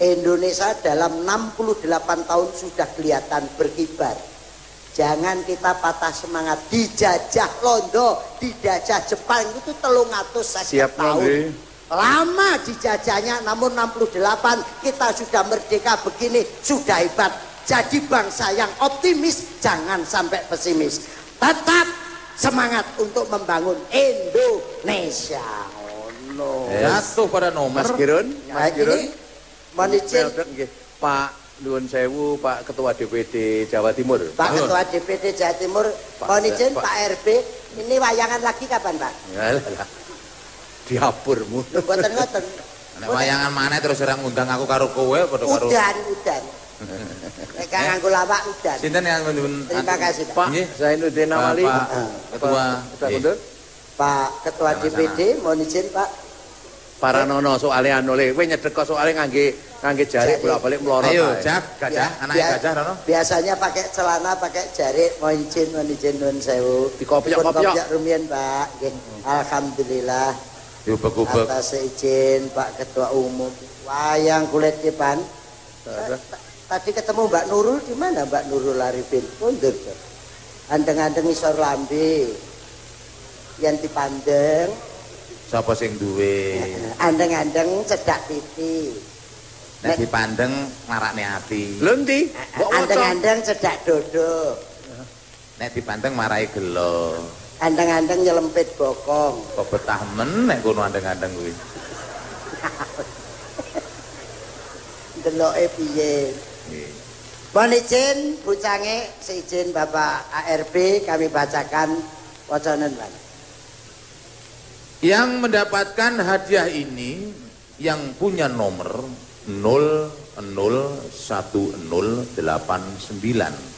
Indonesia dalam 68 tahun sudah kelihatan berkibar. Jangan kita patah semangat. Dijajah Londo, dijajah Jepang itu telung atus Siap, tahun. Lama dijajahnya, namun 68 kita sudah merdeka begini, sudah hebat. Jadi bangsa yang optimis, jangan sampai pesimis. Tetap semangat untuk membangun Indonesia. Oh no. Jatuh pada nomor. Mas Girun, Nah, Mas Girun. mohon izin. Pak Nuwun Sewu, Pak Ketua DPD Jawa Timur. Pak Ketua DPD Jawa Timur, mohon izin Pak- Pak RB, ini wayangan lagi kapan Pak? Alah. Diapurmu. Lho mboten ngoten. Nek wayangan maneh terus ora ngundang aku karo kowe padha karo Udan, udan. Nek kang nganggo lawak udan. Sinten yang nyuwun Terima kasih, Pak. Nggih. Zainuddin Awali. Pak Ketua. Pak Ketua. DPD, mohon izin Pak. Para nono soalnya anu le, kowe nyedek kok soalnya ngangge ngangge jari Jari. bolak-balik melorot. Ayo, ae. Jak, gajah, Bia- anaknya bia- gajah Rono. Biasanya pakai celana, pakai jarik, mohon izin, mohon izin, mohon sewu. Dikopiok-kopiok. Rumiyin Pak. Nggih. Alhamdulillah. Diubek-ubek. Atas izin Pak Ketua Umum. Wayang kulit depan. Tadi ketemu Mbak Nurul di mana Mbak Nurul Arifin? Mundur. Andeng-andeng isor lambe. Yang dipandeng, Sapa sing duwe? andeng-andeng cedak pipi. Nek dipandeng marakne ati. Lho ndi? Andeng-andeng cedak dodo. Nek dipandeng marai gelo. Andeng-andeng nyelempit bokong. Kok betah men nek kono andeng-andeng kuwi. Deloke piye? Nggih. Mohon izin Bu Cange, seizin Bapak ARB kami bacakan wacanan Pak. Yang mendapatkan hadiah ini yang punya nomor 001089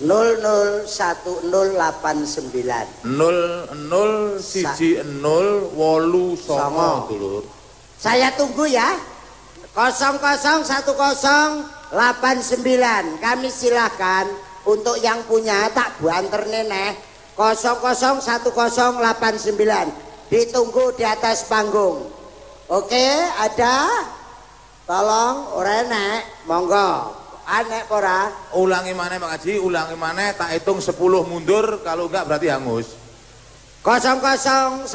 001089 00 siji 0 wolu songo Songo. dulur Saya tunggu ya. 001089 kami silahkan untuk yang punya tak buanter neneh 001089 ditunggu di atas panggung. Oke, ada? Tolong ora enek, monggo. Anek ora? ulangi mana Pak Haji ulangi mana tak hitung 10 mundur kalau enggak berarti hangus 001089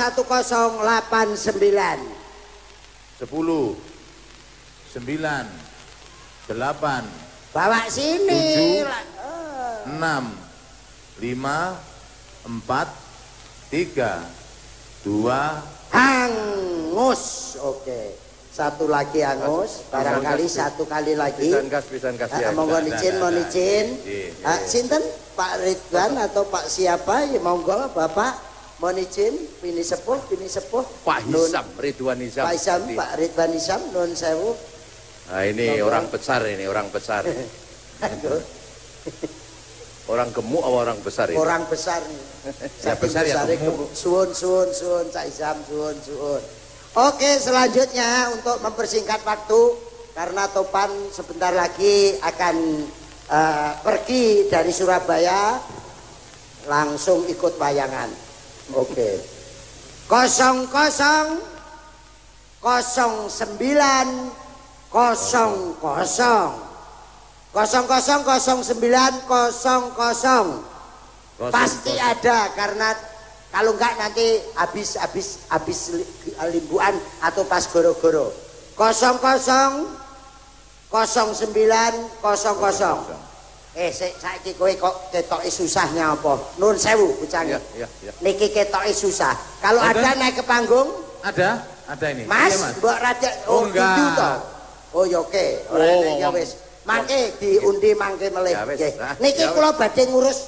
10 9 8 bawa sini. Tujuh. lah. 6 5 4 3 2 Hangus. Oke. Satu lagi hangus, barangkali satu kali lagi. Pisan kas, pisan kas Ah, ya. monggo izin, nah. izin. Iya, sinten Pak Ridwan atau Pak siapa? Ya monggo Bapak mohon izin pini sepuh, pini sepuh. Pak Hisam, Ridwan Hisam. Pak Isam, Pak Ridwan Isam, nun sewu. Nah ini Monggo. orang besar ini, orang besar. orang gemuk apa orang besar ini? Orang besar nih. Ya, besar ya gemuk. Suun, suun, suun, Cak Isam, suun, suun. Oke, selanjutnya untuk mempersingkat waktu karena Topan sebentar lagi akan eh, pergi dari Surabaya langsung ikut wayangan. Oke. Kosong kosong kosong sembilan kosong kosong kosong kosong kosong sembilan kosong kosong pasti ada karena kalau enggak nanti habis habis habis li- limbuan atau pas goro-goro. Kosong kosong kosong sembilan kosong kosong eh saya saiki kowe kok ketoke susahnya apa? Nun sewu bocah Ya, ya, ya. niki ketoke susah. Kalau Ada? ada naik ke panggung? Ada ada ini. Mas Iya, mbok raja Oh, oh, enggak. to? Oh ya oke. Ora Oh, enek ya wis. Mangke diundi mangke melih. Ya ah, niki ya kula badhe ngurus.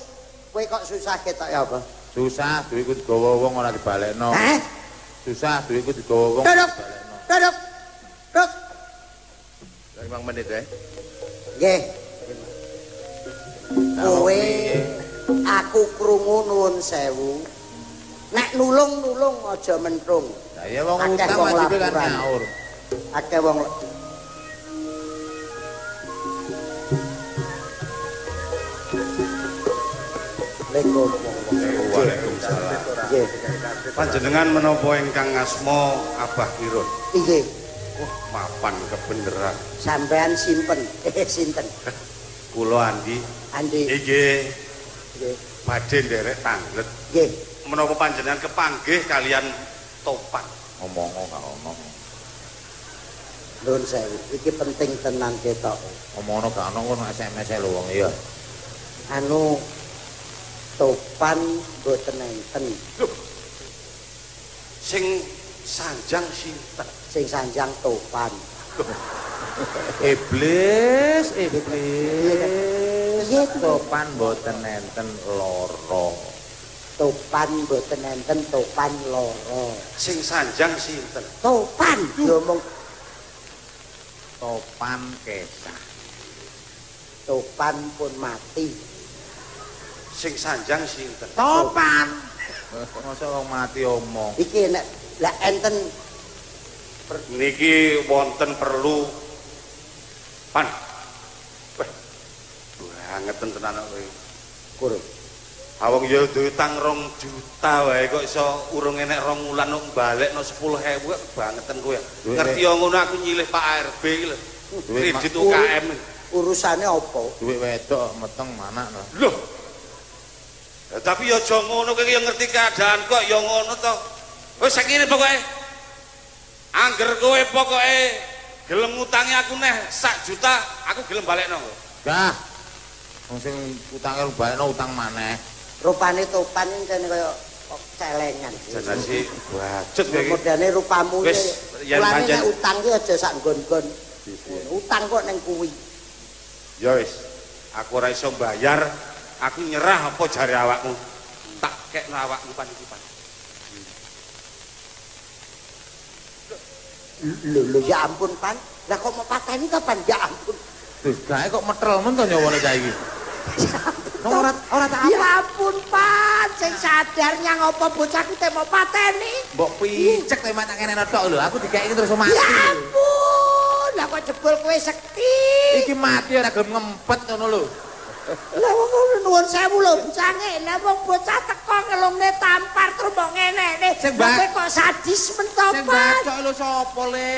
Kowe kok susah ketok ya apa susah duitku digawa wong ora dibalekno Hah? susah duitku digawa wong ora Duduk. dibalekno Duduk. Duduk. Lima menit ya. Nggih. Kalau Kowe aku krungu nuwun sewu. Nek nulung-nulung aja mentung. Lah ya wong utang wong wajibe kan nyaur Akeh wong Waalaikumsalam. Nggih. Panjenengan menapa ingkang asma Abah Kirun? Nggih. Wah, mapan kebeneran. Sampean simpen. Eh sinten? Kula Andi Andi. Nggih. badhe nderek tanglet. Nggih. Menapa panjenengan kepanggih kalian topan? ngomong gak ono Nuwun sewu. Iki penting tenan ketok. ngomong gak ono kok SMS e lho wong iya Anu topan boten enten. Sing sanjang sinten? Sing sanjang topan. iblis iblis topan boten enten loro Topan boten enten topan loro. Sing sanjang sinten? Topan diomong topan kesah topan pun mati. Sing sanjang sinten? topan masa wong mati omong Iki nek lah enten Niki wonten perlu pan. Wah. Banget tenan kowe. kur. Awang ya duwe utang rong juta wae kok iso urung enek rong wulan kok balekno 10.000 kok bangeten kowe. Ngerti yo ngono aku nyilih Pak ARB iki lho. Kredit UKM. Urusane apa? duit wedok meteng mana no Loh. Ya, tapi ya aja ngono kowe ya ngerti keadaan kok ya ngono to. Wis sakire pokoke. Angger kowe pokoke gelem ngutangi aku neh sak juta, aku gelem balekno. gah wong sing utange balekno utang maneh Rupane topan kene kaya celengan. Jajan sih bacut kowe iki. Modane rupamu Wis, yen pancen- nek utang ki aja sak nggon-nggon. Utang kok ning kuwi. Ya wis. Aku ora iso bayar, aku nyerah apa jare awakmu. Tak kekno awakmu panitipan. Lho lho ya ampun pan. Lah kok mau pateni kapan? Ya ampun. Duh, gae kok metrel men to nyawane cah iki. Ora ora tak apa. Ya ampun pan, sing sadar nyang apa bocahku te mau pateni. Mbok picek teman tak kene tok lho, aku dikeki terus mati. Ya ampun, lah kok jebul kowe sekti. Iki mati ora gelem ngempet ngono lho. Lah wong nuwun sewu lho bocange. Lah wong bocah teko ngelungne tampar terus mbok ngene ne. Sing Lah bak- kowe kok sadis Sing mentopan. bacok lho sapa le?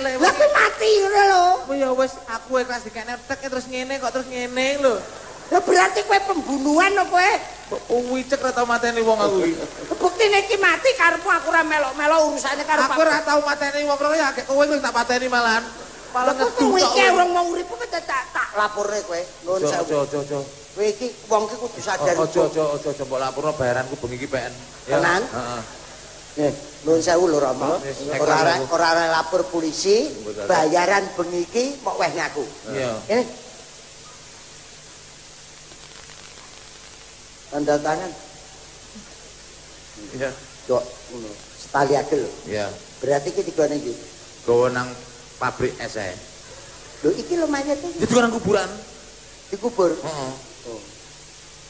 Lah kowe mati ngono lho. Oh ya wis aku ikhlas dikene tek terus ngene kok terus ngene lho. Lah berarti kowe pembunuhan lho kowe. Kok wicek ora tau mateni wong aku iki. Buktine iki mati karepmu aku ora melok-melok urusane karo Aku ora tau mateni wong karo ya kowe wis tak pateni malahan. Malah Lah ngedu kowe iki urung mau urip kok tak tak laporne kowe. Nuwun Ojo sewu. ojo ojo. Kowe iki wong iki kudu sadar. Ojo ojo ojo ojo mbok laporno bayaranku bengi iki PN. Tenan? Heeh. Nih, nuwun sewu lho Rama. Ora ora lapor polisi, bayaran bengi iki mok weh ngaku. Iya. Ini. Tanda tangan. Iya. Dok, ngono. Setali akeh lho. Iya. Berarti iki digone iki. Gawa nang pabrik es ae. Lho iki lho mayat iki Itu kan kuburan. dikubur. Heeh. Oh.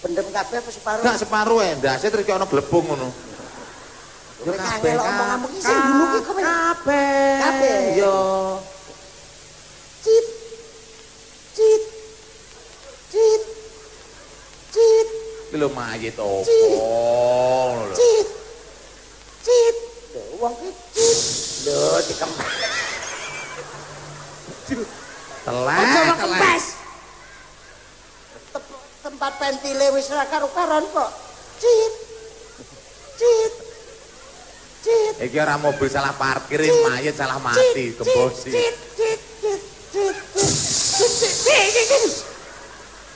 Pendem kabeh apa separuh? Gak separuh ya, ndase terus kayak ono glebung ngono. Kowe kabeh omong-omong iki sing dulu iki kowe. Kabeh. Kabeh. Yo. Cit. Cit. Cit. Cit. Lho mayit opo Cit. ngono lho. Cit. Cit. Lho wong iki cit. Lho dikempes. Telek. Aja telek. kempes. Tempat pentile wis ora karo-karon kok. Cit. Cit. Cit. Iki ora mobil salah parkir, Cit. mayit salah mati, gembosi. Cit, cit, cit, cit, cit, cit, cit, cit, cit, cit.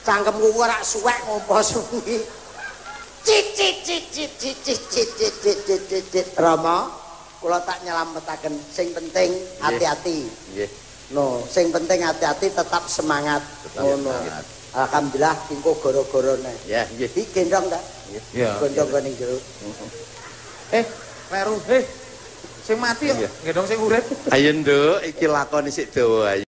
Cangkemku ora suwek ngompo suwi. Cit, cit, cit, cit, cit, cit, cit, cit, cit, cit, cit, cit. Rama, kula tak nyelametaken. Sing penting hati-hati. Nggih. No, sing penting hati-hati tetap semangat. Ngono. Alhamdulillah engko goro-gorone. Ya, nggih. Iki gendong ta? Ya. Gondong kene jero. Eh, Kleru, eh. Sing mati ya, gendong sing urip. Ayo nduk, iki lakon isik dawa ayo.